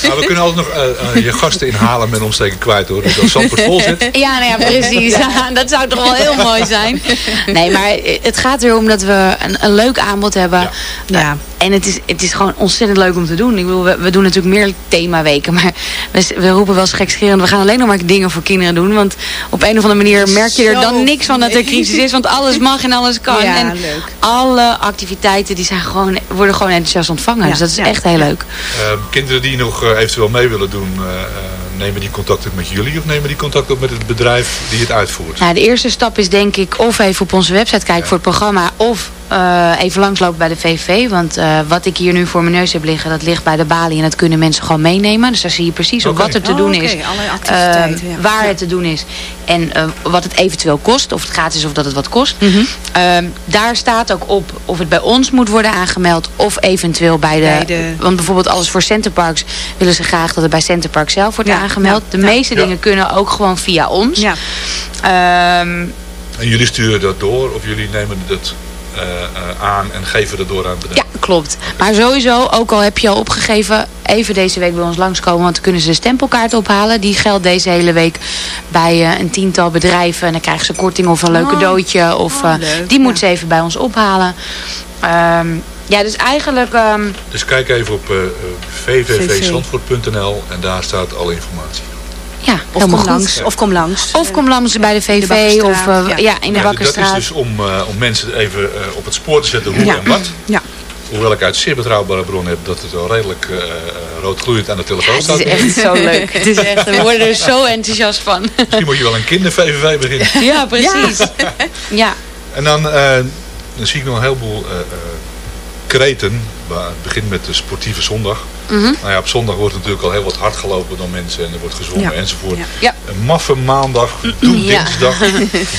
Nou, we kunnen altijd nog eh, eh, je gasten inhalen met omsteken kwijt hoor. Zandvoort vol zit. Ja, nou ja, precies. dat zou toch wel heel mooi zijn. Nee, maar het gaat erom dat we een, een leuk aanbod hebben. Ja. En het is, het is gewoon ontzettend leuk om te doen. Ik bedoel, we, we doen natuurlijk meer themaweken. Maar we, we roepen wel gekscherend. We gaan alleen nog maar dingen voor kinderen doen. Want op een of andere manier merk je er dan niks van dat er crisis is. Want alles mag en alles kan. Ja, en leuk. alle activiteiten die zijn gewoon, worden gewoon enthousiast ontvangen. Ja, dus dat is ja. echt heel leuk. Eh, kinderen die nog eh, eventueel mee willen doen, eh, eh, nemen die contact op met jullie of nemen die contact op met het bedrijf die het uitvoert? Nou, de eerste stap is denk ik of even op onze website kijken voor het programma. Of eh, even langslopen bij de VV. Want eh, wat ik hier nu voor mijn neus heb liggen, dat ligt bij de balie. En dat kunnen mensen gewoon meenemen. Dus daar zie je precies op wat er te Oh, doen is. eh, ja. Waar Ja. het te doen is. En eh, wat het eventueel kost. Of het gratis is of dat het wat kost. Mhm. Ehm, daar staat ook op of het bij ons moet worden aangemeld. Of eventueel bij de... Bij de- Want bijvoorbeeld alles voor Centerparks willen ze graag dat het bij Centerpark zelf wordt Ja, aangemeld. ja, de meeste Ja. dingen kunnen ook gewoon via ons. Ja. Ehm, En jullie sturen dat door of jullie nemen dat aan en geven dat door aan het bedrijf? Ja, klopt. Maar sowieso, ook al heb je al opgegeven, even deze week bij ons langskomen. Want dan kunnen ze de stempelkaart ophalen. Die geldt deze hele week bij eh, een tiental bedrijven. En dan krijgen ze korting of een leuk Oh. cadeautje. Of, Oh, eh, leuk, die ja. moeten ze even bij ons ophalen. Ehm, ja, dus eigenlijk... ehm, Dus kijk even op eh, eh, VV. www.zandvoort.nl en daar staat alle informatie. Ja, Of helemaal kom langs. Of kom langs. Of kom langs bij de VV. Bakkerstraat, of eh, ja. ja. in de Ja, dat is Bakkerstraat. dus om, eh, om mensen even eh, op het spoor te zetten hoe Ja. en wat. Ja. Hoewel ik uit zeer betrouwbare bron heb dat het wel redelijk eh, eh, roodgloeiend aan de telefoon Het staat. is echt zo leuk. Het is echt, we worden er zo enthousiast van. Misschien moet je wel een kinder-VVV beginnen. Ja, precies. Ja. En dan, eh, dan zie ik nog een heleboel eh, eh, kreten. Waar het begint met de sportieve zondag. Mhm. Nou ja, op zondag wordt natuurlijk al heel wat hard gelopen door mensen. En er wordt gezongen Ja. enzovoort. Ja. Een maffe maandag, Ja. dinsdag,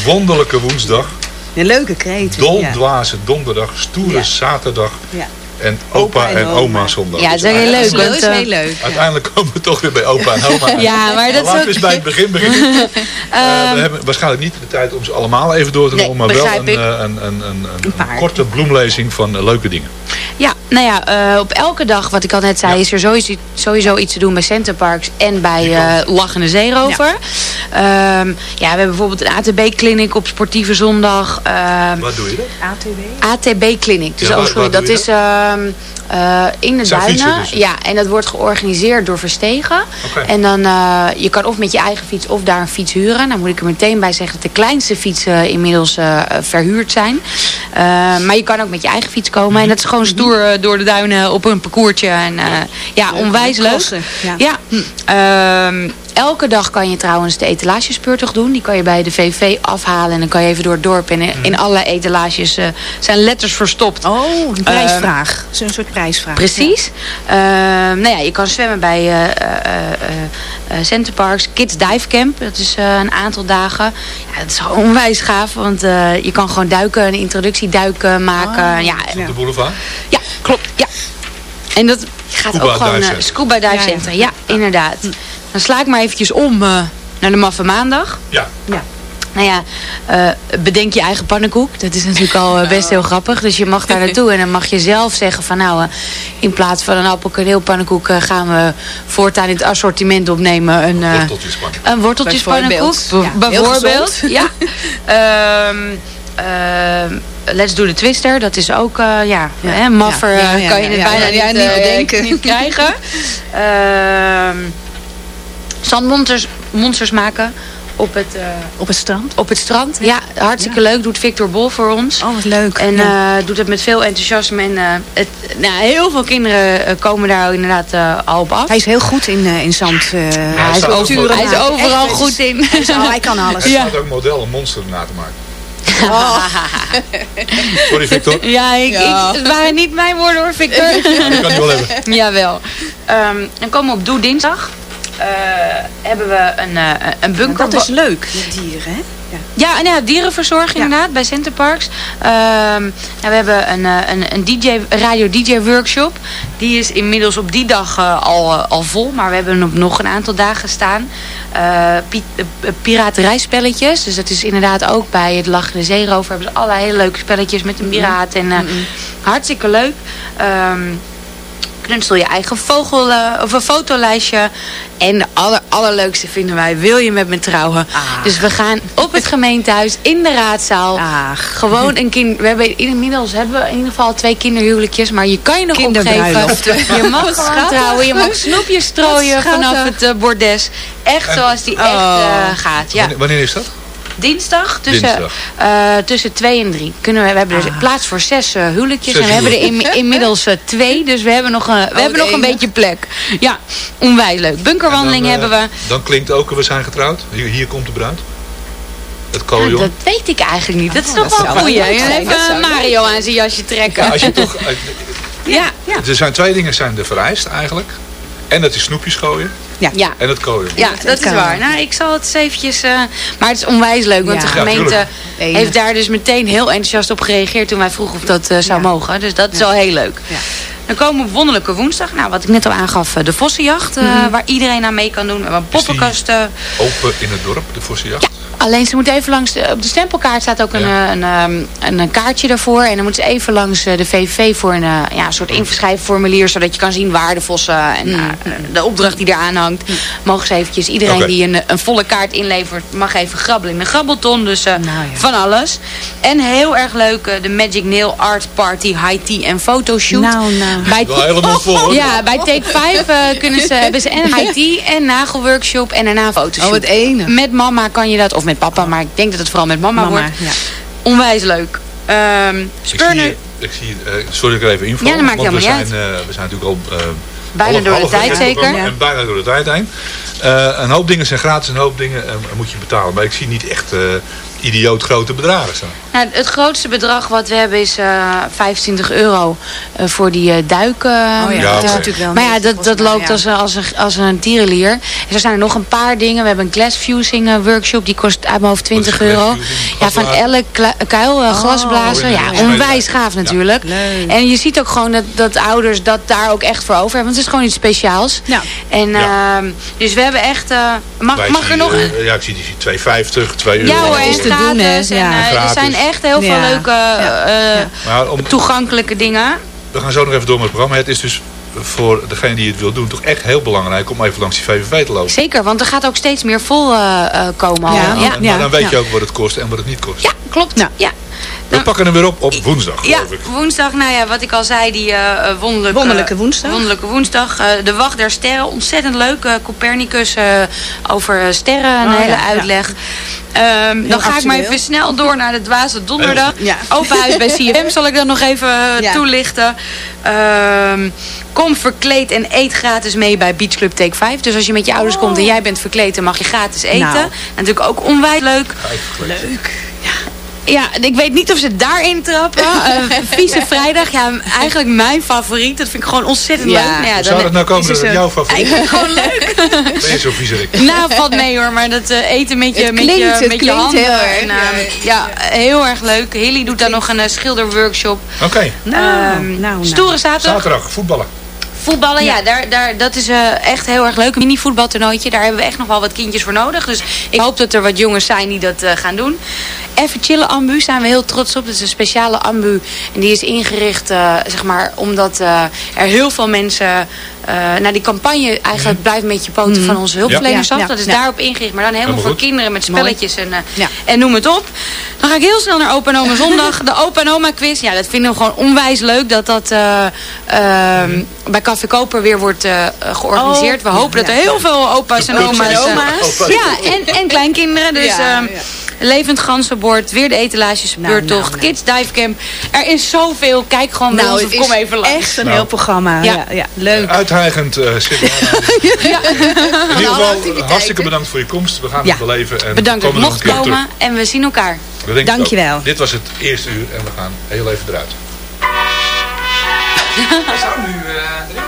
wonderlijke woensdag, Een leuke kreet. Doldwaze donderdag, stoere zaterdag Ja. En opa, en oma zondag. Ja, dat is heel leuk. Dat Want, is eh, heel leuk. ja. Uiteindelijk komen we toch weer bij opa en oma. uit. Ja, maar dat is Laten we eens bij het begin beginnen. Eh, we hebben waarschijnlijk niet de tijd om ze allemaal even door te Nee, noemen, maar wel een, eh, een, een, een, een, korte bloemlezing van eh, leuke dingen. Ja, nou ja, eh, op elke dag, wat ik al net zei, Ja. is er sowieso, sowieso iets te doen bij Centerparks en bij eh kant. Lachende Zeerover. Ja. ja, we hebben bijvoorbeeld een ATB-clinic op Sportieve Zondag. ehm, Wat doe je dan? ATW. ATB-clinic. Dus Ja, oh, sorry, dat je ehm, eh, in de Zijn duinen. fietsen dus? Ja, en dat wordt georganiseerd door Verstegen. En dan, eh, je kan of met je eigen fiets of daar een fiets huren. Nou moet ik er meteen bij zeggen dat de kleinste fietsen inmiddels eh, verhuurd zijn. Eh, maar je kan ook met je eigen fiets komen. En dat is gewoon stoer eh, door de duinen op een parcoursje. En eh, ja, onwijs leuk. Ja. Ja. Ehm, elke dag kan je trouwens de etalagespeurtocht doen. Die kan je bij de VV afhalen. En dan kan je even door het dorp. En in, in alle etalages eh, zijn letters verstopt. Oh, een prijsvraag. Zo'n soort prijsvraag. Precies. Ehm, nou ja, je kan zwemmen bij eh eh, eh, eh, Centerparks. Kids Dive Camp. Dat is eh, een aantal dagen. Ja, dat is gewoon onwijs gaaf. Want eh, je kan gewoon duiken, een introductieduiken maken. Oh, ja, Op de boulevard? ja, klopt. Ja. En dat gaat Scuba ook gewoon... Eh, Center. scuba Dive Ja, ja. Center, ja, inderdaad. Dan sla ik maar eventjes om eh, naar de Maffe Maandag. Ja. Nou ja, eh, bedenk je eigen pannenkoek. Dat is natuurlijk al eh, best heel grappig. Dus je mag daar naartoe en dan mag je zelf zeggen van nou, eh, in plaats van een appelkaneelpannenkoek eh, gaan we voortaan in het assortiment opnemen een, eh, Worteltjespannenkoek. een worteltjespannenkoek. Bijvoorbeeld. Bij- Ja. Ja. Ehm, ehm, Let's do the twister. Dat is ook, eh, ja, hè, maffer Ja, ja, kan je ja, het ja, bijna ja, niet, niet eh, bedenken. niet krijgen. Ehm zandmonsters monsters maken op het, eh, Op het strand. op het strand. Ja, hartstikke leuk. Doet Victor Bol voor ons. Oh, wat leuk. En Ja. eh, doet het met veel enthousiasme. En eh, het, nou, heel veel kinderen komen daar inderdaad eh, al op af. Hij is heel goed in, eh, in zand. eh, hij, is overal, hij is overal Echt, goed in. Hij, is- oh, hij kan alles. Hij Ja. staat ook model om monster na te maken. Oh. Sorry Victor. Ja, ik, Ja. Ik, het waren niet mijn woorden hoor, Victor. Ja, die kan hij wel hebben. Jawel. Ehm, dan komen we op Doe Dinsdag. Eh, hebben we een, eh een bunker. Dat is leuk, met dieren, hè? Ja. Ja, en ja, dierenverzorging inderdaad, bij Centerparks. Ehm nou, we hebben een, eh, een, een DJ, radio-dj-workshop. Die is inmiddels op die dag eh, al, al vol. Maar we hebben op nog een aantal dagen staan. Eh pi eh, piraterijspelletjes. Dus dat is inderdaad ook bij het Lachende Zeerover. Hebben ze allerlei hele leuke spelletjes met een piraat. En eh, hartstikke leuk. Ehm knutsel je eigen vogel of een fotolijstje. En de aller, allerleukste vinden wij, wil je met me trouwen? Dus we gaan op het gemeentehuis in de raadzaal. Gewoon een kind. We hebben inmiddels hebben we in ieder geval twee kinderhuwelijkjes. Maar je kan je nog opgeven. Je mag gewoon trouwen. Je mag snoepjes strooien vanaf het eh, bordes. Echt zoals die echt Oh. eh, gaat. Ja. Wanneer is dat? Dinsdag tussen, Dinsdag. eh, tussen twee en drie. Kunnen we, we hebben dus plaats voor zes eh, huwelijkjes. Zes en we hebben er in, inmiddels eh, twee. Dus we hebben nog, we Oh, hebben nog een beetje plek. Ja, onwijs leuk. Bunkerwandeling Dan, hebben we. Dan klinkt ook, we zijn getrouwd. Hier, hier komt de bruid. Het Ja, carillon. dat weet ik eigenlijk niet. Dat is Oh, toch dat wel een goeie. Even Mario aan zijn jasje trekken. Ja, als je toch, eh, ja. Er zijn twee dingen zijn er vereist eigenlijk. En dat is snoepjes gooien. Ja. Ja. En het carillon. Ja, dat is waar. Nou, ik zal het eens eventjes... eh, maar het is onwijs leuk, want Ja. de gemeente heeft daar dus meteen heel enthousiast op gereageerd toen wij vroegen of dat eh, zou Ja. mogen. Dus dat is wel heel leuk. Ja. Dan komen we Wonderlijke Woensdag. Nou, wat ik net al aangaf, eh, de Vossenjacht, Mhm. waar iedereen aan mee kan doen. We hebben een Is die- poppenkast. eh, Open in het dorp, de Vossenjacht. Alleen ze moeten even langs, de, op de stempelkaart staat ook een, Ja. eh, een, ehm, een, kaartje daarvoor. En dan moeten ze even langs de VVV voor een, ja, een soort inschrijfformulier. Zodat je kan zien waar de vossen en Mm. eh, de opdracht die eraan hangt. Mogen ze eventjes, iedereen die een, een volle kaart inlevert, mag even grabbelen in de grabbelton. Dus Nou ja. van alles. En heel erg leuk, de Magic Nail Art Party, High Tea en Photoshoot. Nou, nou. Bij Wel helemaal vol hoor. ja, bij Take 5 eh, kunnen ze, hebben ze en tea en nagelworkshop en daarna een fotoshoot. Oh, het ene. Met mama kan je dat, of met papa, maar ik denk dat het vooral met mama, Mama, wordt. ja. Onwijs leuk. Ehm Ik zie, Speurne, hier- ik zie, eh, sorry dat ik er even inval. Ja, dat maakt want we helemaal zijn, niet eh, we zijn natuurlijk al eh, Bijna door de half tijd zeker. Ja. En bijna door de tijd heen. Eh, een hoop dingen zijn gratis, een hoop dingen moet je betalen. Maar ik zie niet echt eh, idioot grote bedragen staan. nou, het grootste bedrag wat we hebben is eh 25 euro eh, voor die eh duiken. Oh ja, Ja, dat oké. is natuurlijk wel Maar ja, dat, dat loopt ja. als, een- als, een, als een tierenlier. En zo zijn er nog een paar dingen. We hebben een glassfusing eh, workshop. Die kost uit mijn hoofd 20 euro. Ja, van elk kuil eh, glasblazen. Oh, Ja, onwijs gaaf natuurlijk. En je ziet ook gewoon dat, dat ouders dat daar ook echt voor over hebben. Want het is gewoon iets speciaals. Ja. En, ehm, dus we hebben echt... eh, mag Wij mag er nog... eh, ja, ik zie die 2,50, 2 euro. ja hoor, te doen. En, eh, er zijn echt heel veel Ja. leuke Ja. eh, om, toegankelijke dingen. we gaan zo nog even door met het programma. Het is dus voor degene die het wil doen toch echt heel belangrijk om even langs die VVV te lopen. Zeker, want er gaat ook steeds meer vol eh, eh, komen. Ja. ja. Maar dan weet ja. je ook wat het kost en wat het niet kost. Ja, klopt. Nou. Ja. We pakken hem weer op op woensdag, Ja, geloof ik. woensdag, nou ja, wat ik al zei, die eh, eh, wonderlijke, Wonderlijke woensdag. wonderlijke woensdag. eh, de Wacht der Sterren, ontzettend leuk. eh, Copernicus eh, over sterren, een Oh, hele ja, ja. uitleg. Ehm, dan ga ik maar even snel door naar de Dwaze Donderdag. Ja. Open huis bij CFM zal ik dan nog even Ja. toelichten. Ehm, kom verkleed en eet gratis mee bij Beach Club Take 5. Dus als je met je ouders komt en jij bent verkleed, dan mag je gratis eten. Nou. En natuurlijk ook onwijs leuk. Leuk. Ja, ik weet niet of ze daarin trappen. Eh vieze vrijdag, ja, eigenlijk mijn favoriet. Dat vind ik gewoon ontzettend Ja. leuk. Nou ja, Hoe zou dat nou komen is dat het jouw favoriet Ik vind het gewoon leuk. Ben je zo viezerik? Nou, valt mee hoor, maar dat eh, eten met je, Het met klinkt- je, het met je handen. heel erg, En, eh, ja. heel erg leuk. Hilly doet daar nog een schilderworkshop. Oké, Nou, Ehm, nou, nou. Stoere zaterdag. zaterdag voetballen. Voetballen, ja, daar, daar, dat is eh, echt heel erg leuk. Een mini-voetbaltoernooitje, daar hebben we echt nog wel wat kindjes voor nodig. Dus ik hoop dat er wat jongens zijn die dat eh, gaan doen. Even chillen ambu, zijn we heel trots op. Dat is een speciale ambu. En die is ingericht, eh, zeg maar, omdat er heel veel mensen... eh nou, die campagne eigenlijk blijft met je poten van onze hulpverleners Ja. af. Ja. Dat is Ja. daarop ingericht. Maar dan helemaal voor kinderen met spelletjes en, eh, Ja. en noem het op. Dan ga ik heel snel naar Opa en Oma Zondag. De Opa en Oma quiz. Ja, dat vinden we gewoon onwijs leuk dat dat eh, ehm, bij Café Koper weer wordt georganiseerd. we Oh, hopen dat er ja. heel veel opa's en oma's... en oma's. ja, en, en kleinkinderen. Dus Ja, ehm, ja. Levend ganzenbord, weer de etalages, Nou, speurtocht, nou, nou. Kids Dive Camp. Er is zoveel. Kijk gewoon bij ons Nou, of het kom is even langs. echt een Nou. heel programma. Ja. Ja, ja, leuk. Uitheigend eh zit er aan. In ieder geval, hartstikke bedankt voor je komst. We gaan Ja. het beleven. En Bedankt dat komen ik nog mocht komen. En we zien elkaar. We Dankjewel. ook. Dit was het eerste uur en we gaan heel even eruit. zou nu... Automatisch.